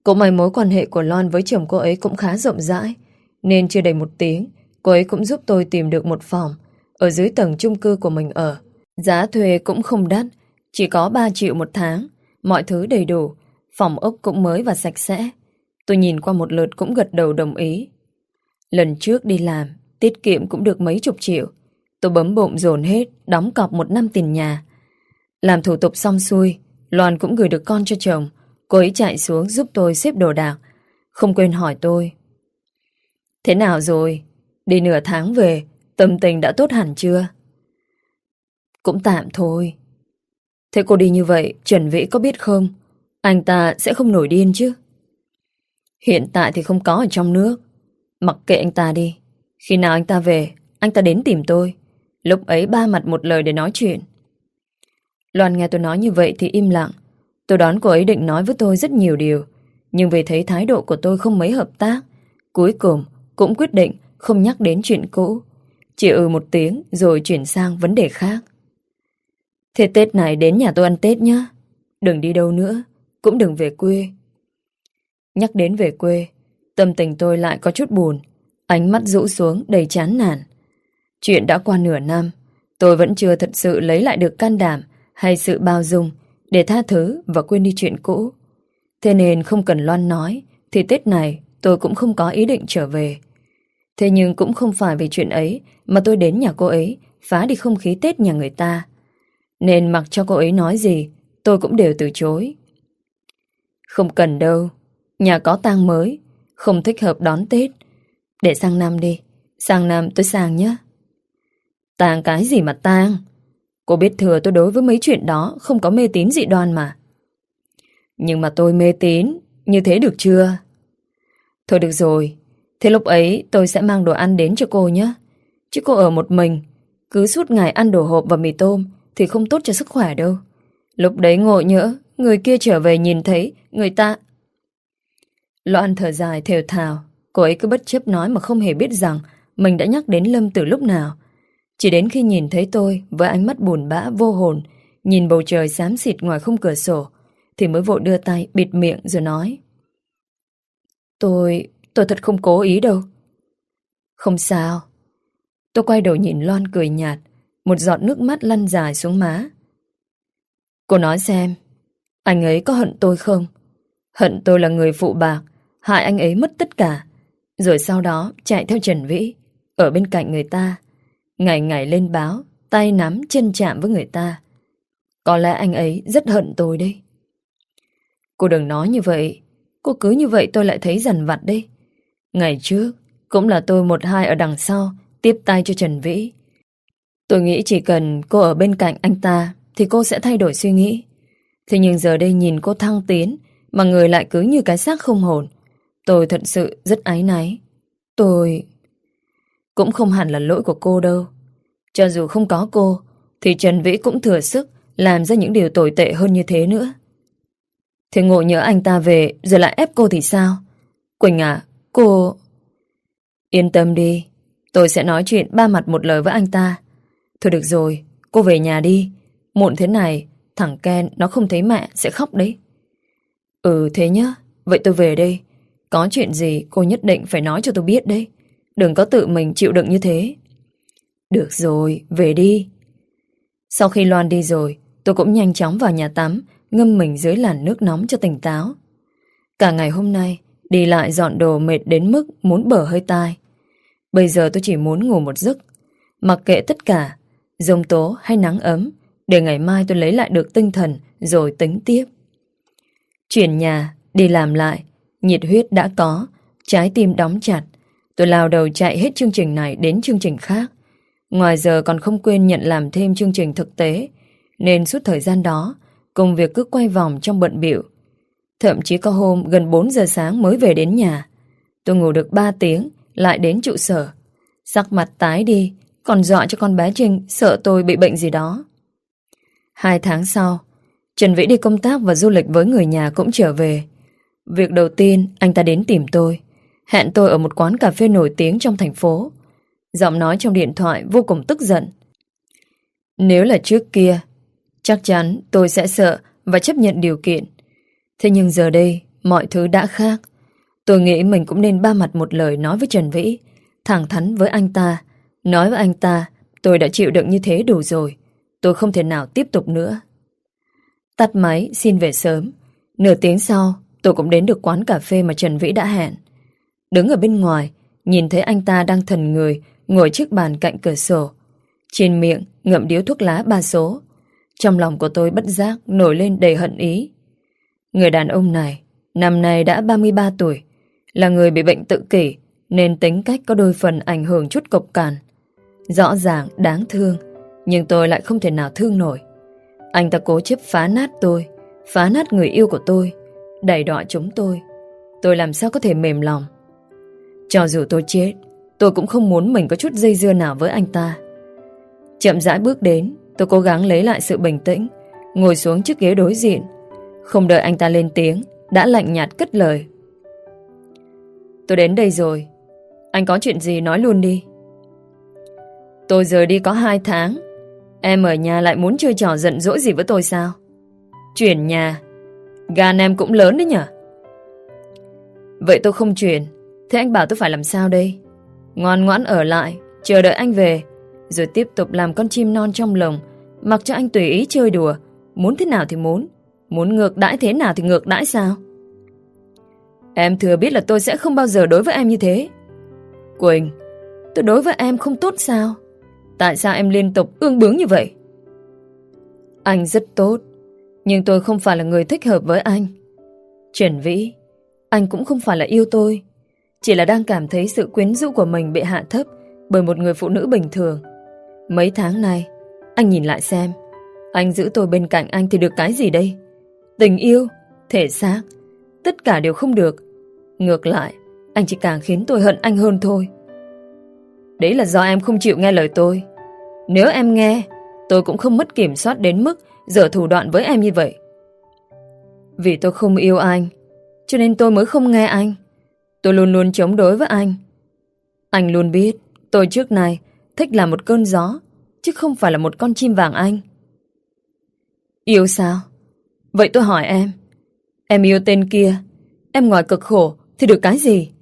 Cũng may mối quan hệ của Lon với chồng cô ấy cũng khá rộng rãi, nên chưa đầy một tiếng, cô ấy cũng giúp tôi tìm được một phòng ở dưới tầng chung cư của mình ở. Giá thuê cũng không đắt, chỉ có 3 triệu một tháng, mọi thứ đầy đủ, phòng ốc cũng mới và sạch sẽ. Tôi nhìn qua một lượt cũng gật đầu đồng ý. Lần trước đi làm, tiết kiệm cũng được mấy chục triệu. Tôi bấm bụng dồn hết, đóng cọc một năm tiền nhà. Làm thủ tục xong xuôi, Loan cũng gửi được con cho chồng. Cô ấy chạy xuống giúp tôi xếp đồ đạc. Không quên hỏi tôi. Thế nào rồi? Đi nửa tháng về, tâm tình đã tốt hẳn chưa? Cũng tạm thôi. Thế cô đi như vậy, Trần Vĩ có biết không? Anh ta sẽ không nổi điên chứ? Hiện tại thì không có ở trong nước. Mặc kệ anh ta đi. Khi nào anh ta về, anh ta đến tìm tôi. Lúc ấy ba mặt một lời để nói chuyện. Loan nghe tôi nói như vậy thì im lặng. Tôi đoán cô ấy định nói với tôi rất nhiều điều. Nhưng vì thấy thái độ của tôi không mấy hợp tác, cuối cùng cũng quyết định không nhắc đến chuyện cũ. Chỉ ừ một tiếng rồi chuyển sang vấn đề khác. Thế Tết này đến nhà tôi ăn Tết nhá. Đừng đi đâu nữa, cũng đừng về quê. Nhắc đến về quê, tâm tình tôi lại có chút buồn, ánh mắt rũ xuống đầy chán nản. Chuyện đã qua nửa năm, tôi vẫn chưa thật sự lấy lại được can đảm hay sự bao dung để tha thứ và quên đi chuyện cũ. Thế nên không cần Loan nói, thì Tết này tôi cũng không có ý định trở về. Thế nhưng cũng không phải vì chuyện ấy mà tôi đến nhà cô ấy phá đi không khí Tết nhà người ta. Nên mặc cho cô ấy nói gì, tôi cũng đều từ chối. Không cần đâu, nhà có tang mới, không thích hợp đón Tết. Để sang năm đi, sang năm tôi sang nhé. Tang cái gì mà tang? Cô biết thừa tôi đối với mấy chuyện đó không có mê tín dị đoan mà. Nhưng mà tôi mê tín, như thế được chưa? Thôi được rồi, thế lúc ấy tôi sẽ mang đồ ăn đến cho cô nhé. Chứ cô ở một mình, cứ suốt ngày ăn đồ hộp và mì tôm thì không tốt cho sức khỏe đâu. Lúc đấy ngộ nhỡ, người kia trở về nhìn thấy, người ta... Loan thở dài thều thào, cô ấy cứ bất chấp nói mà không hề biết rằng mình đã nhắc đến Lâm từ lúc nào. Chỉ đến khi nhìn thấy tôi với ánh mắt buồn bã vô hồn, nhìn bầu trời xám xịt ngoài khung cửa sổ, thì mới vội đưa tay bịt miệng rồi nói. Tôi, tôi thật không cố ý đâu. Không sao. Tôi quay đầu nhìn Loan cười nhạt, một giọt nước mắt lăn dài xuống má. Cô nói xem, anh ấy có hận tôi không? Hận tôi là người phụ bạc, hại anh ấy mất tất cả, rồi sau đó chạy theo Trần Vĩ, ở bên cạnh người ta, ngày ngày lên báo, tay nắm chân chạm với người ta. Có lẽ anh ấy rất hận tôi đấy. Cô đừng nói như vậy, cô cứ như vậy tôi lại thấy dằn vặt đấy. Ngày trước, cũng là tôi một hai ở đằng sau, tiếp tay cho Trần Vĩ. Tôi nghĩ chỉ cần cô ở bên cạnh anh ta thì cô sẽ thay đổi suy nghĩ. Thế nhưng giờ đây nhìn cô thăng tiến mà người lại cứ như cái xác không hồn. Tôi thật sự rất ái náy. Tôi... Cũng không hẳn là lỗi của cô đâu. Cho dù không có cô, thì Trần Vĩ cũng thừa sức làm ra những điều tồi tệ hơn như thế nữa. Thế ngộ nhớ anh ta về rồi lại ép cô thì sao? Quỳnh à, cô... Yên tâm đi, tôi sẽ nói chuyện ba mặt một lời với anh ta. Thôi được rồi, cô về nhà đi. Muộn thế này, thằng Ken nó không thấy mẹ sẽ khóc đấy. Ừ thế nhá, vậy tôi về đây. Có chuyện gì cô nhất định phải nói cho tôi biết đấy. Đừng có tự mình chịu đựng như thế. Được rồi, về đi. Sau khi Loan đi rồi, tôi cũng nhanh chóng vào nhà tắm, ngâm mình dưới làn nước nóng cho tỉnh táo. Cả ngày hôm nay, đi lại dọn đồ mệt đến mức muốn bở hơi tai. Bây giờ tôi chỉ muốn ngủ một giấc. Mặc kệ tất cả, giông tố hay nắng ấm Để ngày mai tôi lấy lại được tinh thần Rồi tính tiếp Chuyển nhà, đi làm lại Nhiệt huyết đã có Trái tim đóng chặt. Tôi lao đầu chạy hết chương trình này đến chương trình khác. Ngoài giờ còn không quên nhận làm thêm chương trình thực tế Nên suốt thời gian đó Công việc cứ quay vòng trong bận biểu Thậm chí có hôm gần 4 giờ sáng mới về đến nhà. Tôi ngủ được 3 tiếng Lại đến trụ sở. Sắc mặt tái đi còn dọa cho con bé Trinh sợ tôi bị bệnh gì đó. Hai tháng sau, Trần Vĩ đi công tác và du lịch với người nhà cũng trở về. Việc đầu tiên, anh ta đến tìm tôi. Hẹn tôi ở một quán cà phê nổi tiếng trong thành phố. Giọng nói trong điện thoại vô cùng tức giận. Nếu là trước kia, chắc chắn tôi sẽ sợ và chấp nhận điều kiện. Thế nhưng giờ đây, mọi thứ đã khác. Tôi nghĩ mình cũng nên ba mặt một lời nói với Trần Vĩ, thẳng thắn với anh ta Nói với anh ta, tôi đã chịu đựng như thế đủ rồi. Tôi không thể nào tiếp tục nữa. Tắt máy, xin về sớm. Nửa tiếng sau, tôi cũng đến được quán cà phê mà Trần Vĩ đã hẹn. Đứng ở bên ngoài, nhìn thấy anh ta đang thần người, ngồi trước bàn cạnh cửa sổ. Trên miệng, ngậm điếu thuốc lá ba số. Trong lòng của tôi bất giác nổi lên đầy hận ý. Người đàn ông này, năm nay đã 33 tuổi, là người bị bệnh tự kỷ, nên tính cách có đôi phần ảnh hưởng chút cộc cằn. Rõ ràng đáng thương Nhưng tôi lại không thể nào thương nổi Anh ta cố chấp phá nát tôi Phá nát người yêu của tôi Đẩy đọa chúng tôi. Tôi làm sao có thể mềm lòng? Cho dù tôi chết, Tôi cũng không muốn mình có chút dây dưa nào với anh ta. Chậm rãi bước đến, Tôi cố gắng lấy lại sự bình tĩnh, Ngồi xuống chiếc ghế đối diện. Không đợi anh ta lên tiếng, Đã lạnh nhạt cất lời. Tôi đến đây rồi. Anh có chuyện gì nói luôn đi. Tôi rời đi có 2 tháng. Em ở nhà lại muốn chơi trò giận dỗi gì với tôi sao? Chuyển nhà. Gan em cũng lớn đấy nhở Vậy tôi không chuyển Thế anh bảo tôi phải làm sao đây Ngoan ngoãn ở lại Chờ đợi anh về Rồi tiếp tục làm con chim non trong lồng Mặc cho anh tùy ý chơi đùa Muốn thế nào thì muốn Muốn ngược đãi thế nào thì ngược đãi sao? Em thừa biết là tôi sẽ không bao giờ đối với em như thế. Quỳnh, tôi đối với em không tốt sao? Tại sao em liên tục ương bướng như vậy? Anh rất tốt, nhưng tôi không phải là người thích hợp với anh. Trần Vĩ, anh cũng không phải là yêu tôi, chỉ là đang cảm thấy sự quyến rũ của mình bị hạ thấp bởi một người phụ nữ bình thường. Mấy tháng nay, anh nhìn lại xem, anh giữ tôi bên cạnh anh thì được cái gì đây? Tình yêu, thể xác, tất cả đều không được. Ngược lại, anh chỉ càng khiến tôi hận anh hơn thôi. Đấy là do em không chịu nghe lời tôi. Nếu em nghe, tôi cũng không mất kiểm soát đến mức dở thủ đoạn với em như vậy. Vì tôi không yêu anh, cho nên tôi mới không nghe anh. Tôi luôn luôn chống đối với anh. Anh luôn biết tôi trước này thích là một cơn gió, chứ không phải là một con chim vàng anh. Yêu sao? Vậy tôi hỏi em, em yêu tên kia, em ngoài cực khổ thì được cái gì?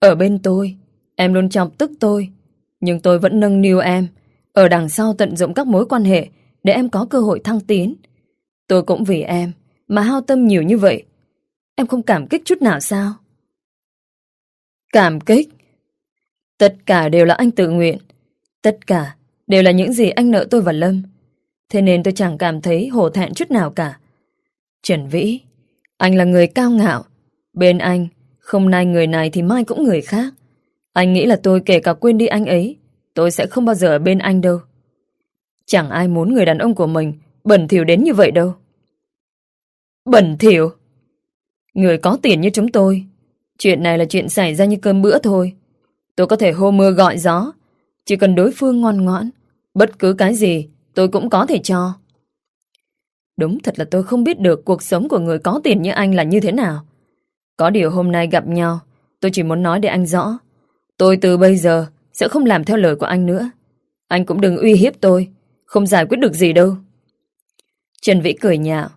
Ở bên tôi, em luôn chọc tức tôi, nhưng tôi vẫn nâng niu em, ở đằng sau tận dụng các mối quan hệ để em có cơ hội thăng tiến. Tôi cũng vì em mà hao tâm nhiều như vậy. Em không cảm kích chút nào sao? Cảm kích? Tất cả đều là anh tự nguyện. Tất cả đều là những gì anh nợ tôi và Lâm. Thế nên tôi chẳng cảm thấy hổ thẹn chút nào cả. Trần Vĩ, anh là người cao ngạo. Bên anh, không nay người này thì mai cũng người khác. Anh nghĩ là tôi kể cả quên đi anh ấy, tôi sẽ không bao giờ ở bên anh đâu. Chẳng ai muốn người đàn ông của mình bẩn thỉu đến như vậy đâu. Bẩn thỉu? Người có tiền như chúng tôi, chuyện này là chuyện xảy ra như cơm bữa thôi. Tôi có thể hô mưa gọi gió, chỉ cần đối phương ngoan ngoãn, bất cứ cái gì tôi cũng có thể cho. Đúng thật là tôi không biết được cuộc sống của người có tiền như anh là như thế nào. Có điều hôm nay gặp nhau, tôi chỉ muốn nói để anh rõ. Tôi từ bây giờ sẽ không làm theo lời của anh nữa. Anh cũng đừng uy hiếp tôi, không giải quyết được gì đâu. Trần Vĩ cười nhạo.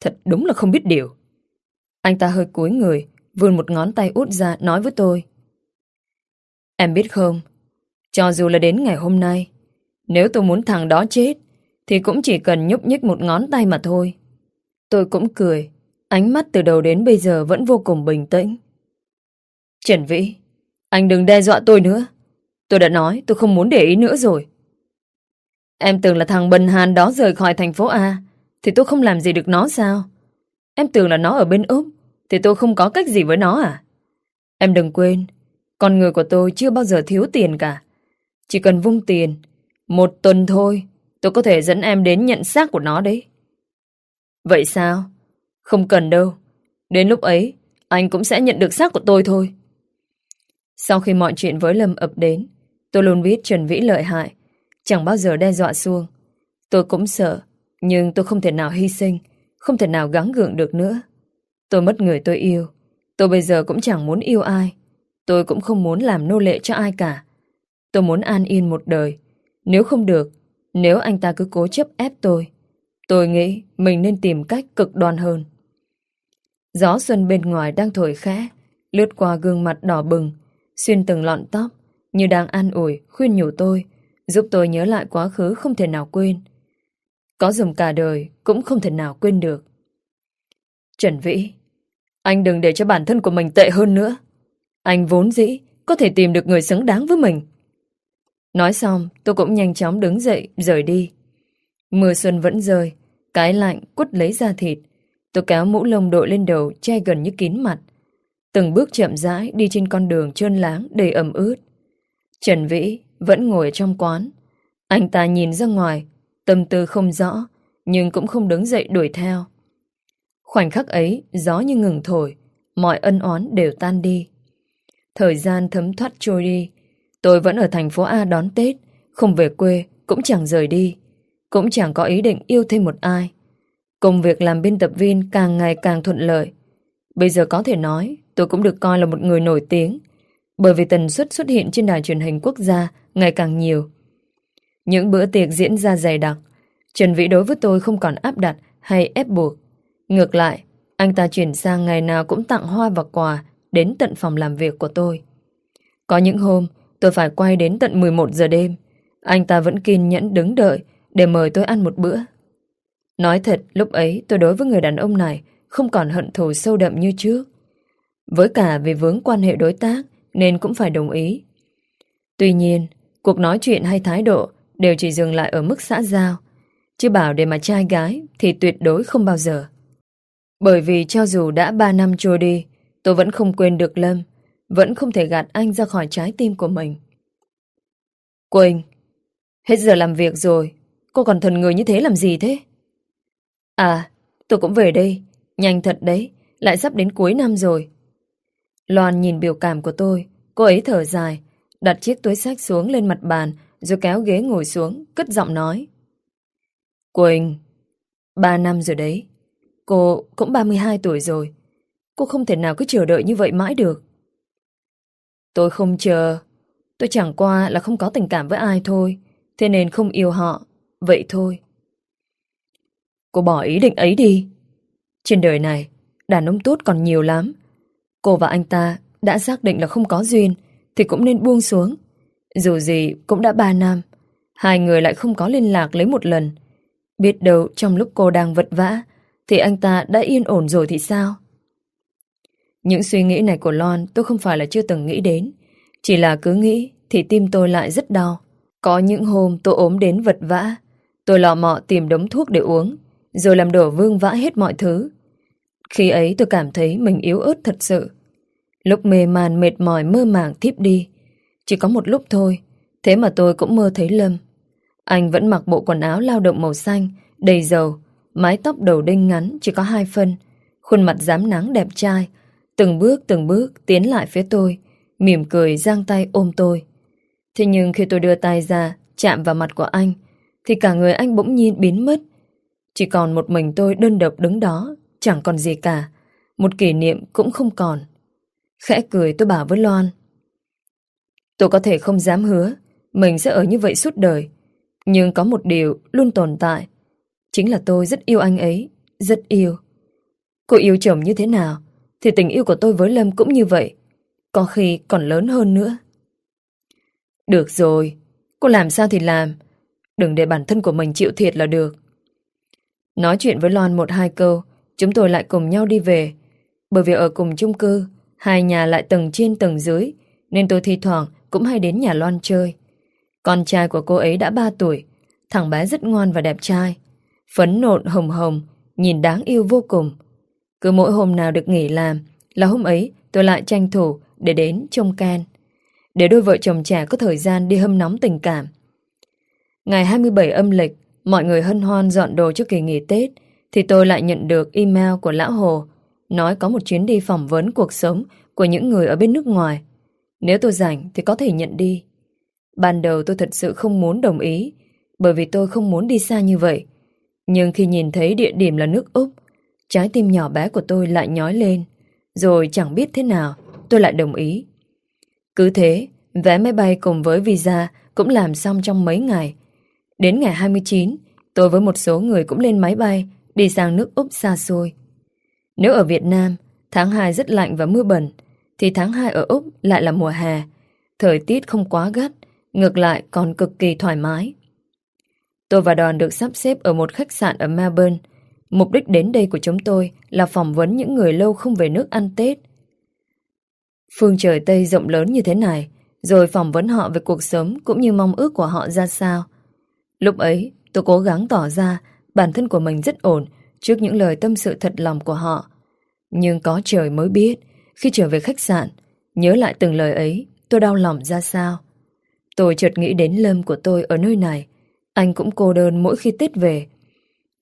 Thật đúng là không biết điều. Anh ta hơi cúi người, vươn một ngón tay út ra nói với tôi. Em biết không, cho dù là đến ngày hôm nay, nếu tôi muốn thằng đó chết, thì cũng chỉ cần nhúc nhích một ngón tay mà thôi. Tôi cũng cười, ánh mắt từ đầu đến bây giờ vẫn vô cùng bình tĩnh. Trần Vĩ, anh đừng đe dọa tôi nữa. Tôi đã nói tôi không muốn để ý nữa rồi. Em tưởng là thằng Bần Hàn đó rời khỏi thành phố A, thì tôi không làm gì được nó sao? Em tưởng là nó ở bên Úc, thì tôi không có cách gì với nó à? Em đừng quên, con người của tôi chưa bao giờ thiếu tiền cả. Chỉ cần vung tiền, một tuần thôi, tôi có thể dẫn em đến nhận xác của nó đấy. Vậy sao? Không cần đâu. Đến lúc ấy, anh cũng sẽ nhận được xác của tôi thôi. Sau khi mọi chuyện với Lâm ập đến, tôi luôn biết Trần Vĩ lợi hại, chẳng bao giờ đe dọa xuông. Tôi cũng sợ, nhưng tôi không thể nào hy sinh, không thể nào gắng gượng được nữa. Tôi mất người tôi yêu, tôi bây giờ cũng chẳng muốn yêu ai. Tôi cũng không muốn làm nô lệ cho ai cả. Tôi muốn an yên một đời. Nếu không được, nếu anh ta cứ cố chấp ép tôi, tôi nghĩ mình nên tìm cách cực đoan hơn. Gió xuân bên ngoài đang thổi khẽ, lướt qua gương mặt đỏ bừng, xuyên từng lọn tóc, như đang an ủi, khuyên nhủ tôi, giúp tôi nhớ lại quá khứ không thể nào quên. Có dùng cả đời cũng không thể nào quên được. Trần Vĩ, anh đừng để cho bản thân của mình tệ hơn nữa. Anh vốn dĩ có thể tìm được người xứng đáng với mình. Nói xong, tôi cũng nhanh chóng đứng dậy, rời đi. Mưa xuân vẫn rơi, cái lạnh quất lấy da thịt. Tôi kéo mũ lông đội lên đầu, che gần như kín mặt. Từng bước chậm rãi đi trên con đường trơn láng đầy ẩm ướt. Trần Vĩ vẫn ngồi trong quán. Anh ta nhìn ra ngoài, tâm tư không rõ, nhưng cũng không đứng dậy đuổi theo. Khoảnh khắc ấy, gió như ngừng thổi, mọi ân oán đều tan đi. Thời gian thấm thoát trôi đi, tôi vẫn ở thành phố A đón Tết, không về quê, cũng chẳng rời đi, cũng chẳng có ý định yêu thêm một ai. Công việc làm biên tập viên càng ngày càng thuận lợi. Bây giờ có thể nói, tôi cũng được coi là một người nổi tiếng, bởi vì tần suất xuất hiện trên đài truyền hình quốc gia ngày càng nhiều. Những bữa tiệc diễn ra dày đặc, Trần Vĩ đối với tôi không còn áp đặt hay ép buộc. Ngược lại, anh ta chuyển sang ngày nào cũng tặng hoa và quà đến tận phòng làm việc của tôi. Có những hôm, tôi phải quay đến tận 11 giờ đêm. Anh ta vẫn kiên nhẫn đứng đợi để mời tôi ăn một bữa. Nói thật, lúc ấy tôi đối với người đàn ông này không còn hận thù sâu đậm như trước. Với cả vì vướng quan hệ đối tác nên cũng phải đồng ý. Tuy nhiên, cuộc nói chuyện hay thái độ đều chỉ dừng lại ở mức xã giao. Chứ bảo để mà trai gái thì tuyệt đối không bao giờ. Bởi vì cho dù đã 3 năm trôi đi, tôi vẫn không quên được Lâm, vẫn không thể gạt anh ra khỏi trái tim của mình. Quỳnh, hết giờ làm việc rồi, cô còn thần người như thế làm gì thế? À, tôi cũng về đây, nhanh thật đấy, lại sắp đến cuối năm rồi. Loan nhìn biểu cảm của tôi, cô ấy thở dài, đặt chiếc túi sách xuống lên mặt bàn, rồi kéo ghế ngồi xuống, cất giọng nói. Quỳnh, ba năm rồi đấy, cô cũng 32 tuổi rồi, cô không thể nào cứ chờ đợi như vậy mãi được. Tôi không chờ, tôi chẳng qua là không có tình cảm với ai thôi, thế nên không yêu họ, vậy thôi. Cô bỏ ý định ấy đi. Trên đời này, đàn ông tốt còn nhiều lắm. Cô và anh ta đã xác định là không có duyên, thì cũng nên buông xuống. Dù gì cũng đã ba năm, hai người lại không có liên lạc lấy một lần. Biết đâu trong lúc cô đang vật vã, thì anh ta đã yên ổn rồi thì sao? Những suy nghĩ này của Lon tôi không phải là chưa từng nghĩ đến. Chỉ là cứ nghĩ thì tim tôi lại rất đau. Có những hôm tôi ốm đến vật vã. Tôi lò mọ tìm đống thuốc để uống, rồi làm đổ vương vã hết mọi thứ. Khi ấy tôi cảm thấy mình yếu ớt thật sự. Lúc mê man mệt mỏi mơ màng thiếp đi. Chỉ có một lúc thôi, thế mà tôi cũng mơ thấy Lâm. Anh vẫn mặc bộ quần áo lao động màu xanh, đầy dầu, mái tóc đầu đinh ngắn chỉ có hai phân, khuôn mặt dám nắng đẹp trai, từng bước từng bước tiến lại phía tôi, mỉm cười giang tay ôm tôi. Thế nhưng khi tôi đưa tay ra, chạm vào mặt của anh, thì cả người anh bỗng nhiên biến mất. Chỉ còn một mình tôi đơn độc đứng đó, chẳng còn gì cả. Một kỷ niệm cũng không còn. Khẽ cười tôi bảo với Loan. Tôi có thể không dám hứa mình sẽ ở như vậy suốt đời. Nhưng có một điều luôn tồn tại. Chính là tôi rất yêu anh ấy, rất yêu. Cô yêu chồng như thế nào thì tình yêu của tôi với Lâm cũng như vậy. Có khi còn lớn hơn nữa. Được rồi, cô làm sao thì làm. Đừng để bản thân của mình chịu thiệt là được. Nói chuyện với Loan một hai câu, chúng tôi lại cùng nhau đi về. Bởi vì ở cùng chung cư, hai nhà lại tầng trên tầng dưới, nên tôi thi thoảng cũng hay đến nhà Loan chơi. Con trai của cô ấy đã 3 tuổi, thằng bé rất ngoan và đẹp trai. Phấn nộn hồng hồng, nhìn đáng yêu vô cùng. Cứ mỗi hôm nào được nghỉ làm là hôm ấy tôi lại tranh thủ để đến trông can. Để đôi vợ chồng trẻ có thời gian đi hâm nóng tình cảm. Ngày 27 âm lịch, mọi người hân hoan dọn đồ trước kỳ nghỉ Tết, thì tôi lại nhận được email của Lão Hồ nói có một chuyến đi phỏng vấn cuộc sống của những người ở bên nước ngoài. Nếu tôi rảnh thì có thể nhận đi. Ban đầu tôi thật sự không muốn đồng ý, bởi vì tôi không muốn đi xa như vậy. Nhưng khi nhìn thấy địa điểm là nước Úc, trái tim nhỏ bé của tôi lại nhói lên. Rồi chẳng biết thế nào, tôi lại đồng ý. Cứ thế, vé máy bay cùng với visa cũng làm xong trong mấy ngày. Đến ngày 29, tôi với một số người cũng lên máy bay đi sang nước Úc xa xôi. Nếu ở Việt Nam, tháng 2 rất lạnh và mưa bẩn, thì tháng 2 ở Úc lại là mùa hè. Thời tiết không quá gắt, ngược lại còn cực kỳ thoải mái. Tôi và đoàn được sắp xếp ở một khách sạn ở Melbourne. Mục đích đến đây của chúng tôi là phỏng vấn những người lâu không về nước ăn Tết. Phương trời Tây rộng lớn như thế này, rồi phỏng vấn họ về cuộc sống cũng như mong ước của họ ra sao. Lúc ấy, tôi cố gắng tỏ ra bản thân của mình rất ổn trước những lời tâm sự thật lòng của họ. Nhưng có trời mới biết, khi trở về khách sạn, nhớ lại từng lời ấy, tôi đau lòng ra sao. Tôi chợt nghĩ đến Lâm của tôi ở nơi này. Anh cũng cô đơn mỗi khi Tết về.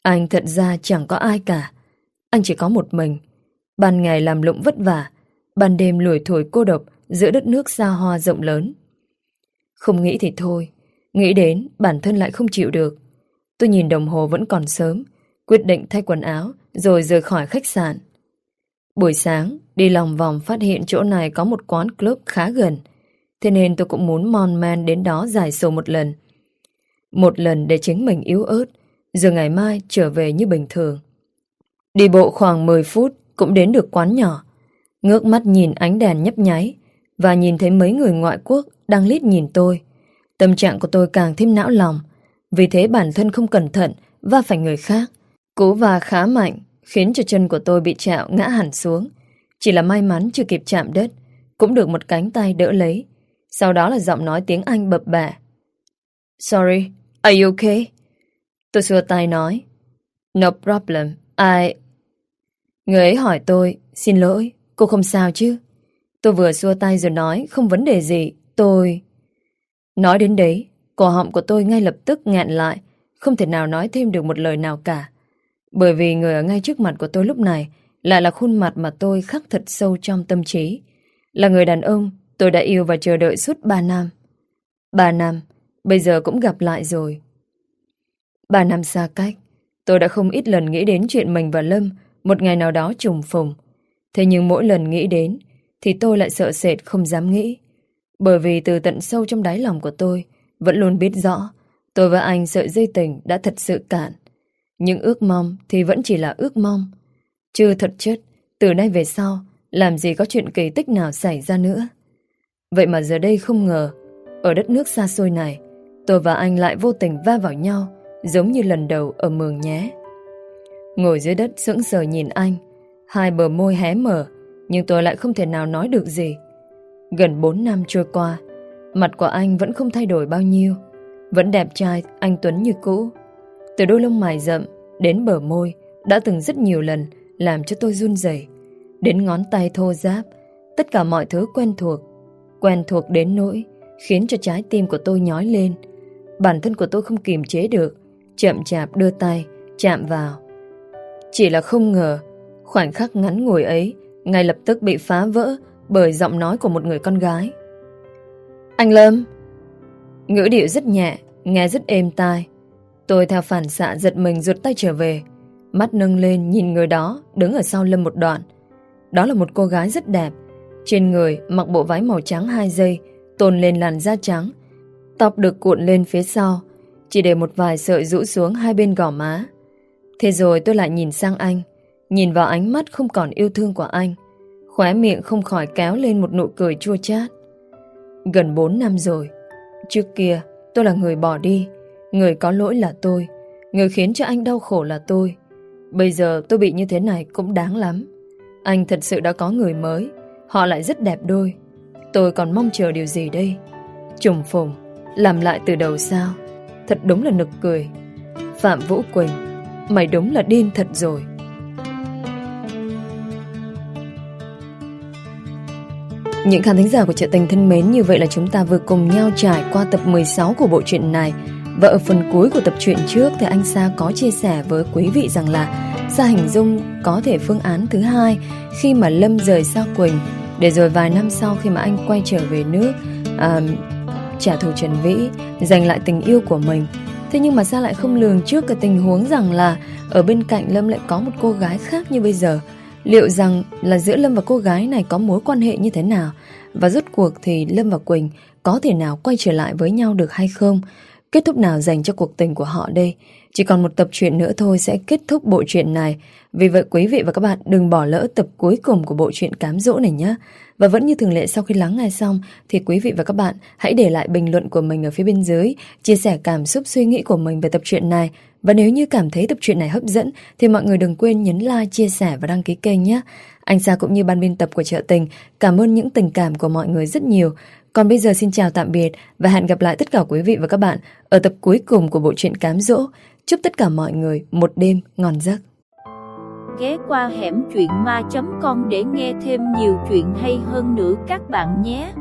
Anh thật ra chẳng có ai cả. Anh chỉ có một mình. Ban ngày làm lụng vất vả, ban đêm lủi thổi cô độc giữa đất nước xa hoa rộng lớn. Không nghĩ thì thôi, nghĩ đến bản thân lại không chịu được. Tôi nhìn đồng hồ vẫn còn sớm, quyết định thay quần áo rồi rời khỏi khách sạn. Buổi sáng, đi lòng vòng phát hiện chỗ này có một quán club khá gần, thế nên tôi cũng muốn mon man đến đó giải sầu một lần. Một lần để chính mình yếu ớt, rồi ngày mai trở về như bình thường. Đi bộ khoảng 10 phút cũng đến được quán nhỏ. Ngước mắt nhìn ánh đèn nhấp nháy và nhìn thấy mấy người ngoại quốc đang lít nhìn tôi. Tâm trạng của tôi càng thêm não lòng, vì thế bản thân không cẩn thận va phải người khác. Cú và khá mạnh, khiến cho chân của tôi bị chạo ngã hẳn xuống. Chỉ là may mắn chưa kịp chạm đất, cũng được một cánh tay đỡ lấy. Sau đó là giọng nói tiếng Anh bập bẹ. Sorry, are you okay? Tôi xua tay nói. No problem, I... Người ấy hỏi tôi, xin lỗi, cô không sao chứ? Tôi vừa xua tay rồi nói, không vấn đề gì, tôi... Nói đến đấy, cổ họng của tôi ngay lập tức ngạn lại, không thể nào nói thêm được một lời nào cả. Bởi vì người ở ngay trước mặt của tôi lúc này lại là khuôn mặt mà tôi khắc thật sâu trong tâm trí. Là người đàn ông tôi đã yêu và chờ đợi suốt 3 năm. 3 năm, bây giờ cũng gặp lại rồi. 3 năm xa cách, tôi đã không ít lần nghĩ đến chuyện mình và Lâm một ngày nào đó trùng phùng. Thế nhưng mỗi lần nghĩ đến thì tôi lại sợ sệt không dám nghĩ. Bởi vì từ tận sâu trong đáy lòng của tôi vẫn luôn biết rõ tôi và anh sợi dây tình đã thật sự cạn. Nhưng ước mong thì vẫn chỉ là ước mong. Chứ thật chất, từ nay về sau, làm gì có chuyện kỳ tích nào xảy ra nữa. Vậy mà giờ đây không ngờ, ở đất nước xa xôi này, tôi và anh lại vô tình va vào nhau, giống như lần đầu ở mường nhé. Ngồi dưới đất sững sờ nhìn anh, hai bờ môi hé mở, nhưng tôi lại không thể nào nói được gì. Gần 4 năm trôi qua, mặt của anh vẫn không thay đổi bao nhiêu, vẫn đẹp trai, anh Tuấn như cũ. Từ đôi lông mày rậm đến bờ môi đã từng rất nhiều lần làm cho tôi run rẩy. Đến ngón tay thô ráp, tất cả mọi thứ quen thuộc, quen thuộc đến nỗi khiến cho trái tim của tôi nhói lên. Bản thân của tôi không kiềm chế được, chậm chạp đưa tay, chạm vào. Chỉ là không ngờ, khoảnh khắc ngắn ngủi ấy ngay lập tức bị phá vỡ bởi giọng nói của một người con gái. Anh Lâm! Ngữ điệu rất nhẹ, nghe rất êm tai. Tôi theo phản xạ giật mình rụt tay trở về. Mắt nâng lên nhìn người đó đứng ở sau Lâm một đoạn. Đó là một cô gái rất đẹp. Trên người mặc bộ váy màu trắng hai giây, tôn lên làn da trắng. Tóc được cuộn lên phía sau, chỉ để một vài sợi rũ xuống hai bên gò má. Thế rồi tôi lại nhìn sang anh, nhìn vào ánh mắt không còn yêu thương của anh. Khóe miệng không khỏi kéo lên một nụ cười chua chát. Gần 4 năm rồi. Trước kia, tôi là người bỏ đi. Người có lỗi là tôi. Người khiến cho anh đau khổ là tôi. Bây giờ tôi bị như thế này cũng đáng lắm. Anh thật sự đã có người mới. Họ lại rất đẹp đôi. Tôi còn mong chờ điều gì đây? Trùng phùng, làm lại từ đầu sao? Thật đúng là nực cười. Phạm Vũ Quỳnh, mày đúng là điên thật rồi. Những khán thính giả của Trợ Tình thân mến, như vậy là chúng ta vừa cùng nhau trải qua tập 16 của bộ truyện này. Và ở phần cuối của tập truyện trước thì anh Sa có chia sẻ với quý vị rằng là Sa hình dung có thể phương án thứ hai khi mà Lâm rời xa Quỳnh để rồi vài năm sau khi mà anh quay trở về nước à, trả thù Trần Vĩ, giành lại tình yêu của mình. Thế nhưng mà Sa lại không lường trước cái tình huống rằng là ở bên cạnh Lâm lại có một cô gái khác như bây giờ. Liệu rằng là giữa Lâm và cô gái này có mối quan hệ như thế nào? Và rốt cuộc thì Lâm và Quỳnh có thể nào quay trở lại với nhau được hay không? Kết thúc nào dành cho cuộc tình của họ đây? Chỉ còn một tập truyện nữa thôi sẽ kết thúc bộ truyện này. Vì vậy quý vị và các bạn đừng bỏ lỡ tập cuối cùng của bộ truyện cám dỗ này nhé. Và vẫn như thường lệ sau khi lắng nghe xong thì quý vị và các bạn hãy để lại bình luận của mình ở phía bên dưới, chia sẻ cảm xúc suy nghĩ của mình về tập truyện này. Và nếu như cảm thấy tập truyện này hấp dẫn thì mọi người đừng quên nhấn like, chia sẻ và đăng ký kênh nhé. Anh Sa cũng như ban biên tập của Trợ Tình cảm ơn những tình cảm của mọi người rất nhiều. Còn bây giờ xin chào tạm biệt và hẹn gặp lại tất cả quý vị và các bạn ở tập cuối cùng của bộ truyện Cám Dỗ. Chúc tất cả mọi người một đêm ngon giấc. Ghé qua hẻm truyện ma.com để nghe thêm nhiều chuyện hay hơn nữa các bạn nhé.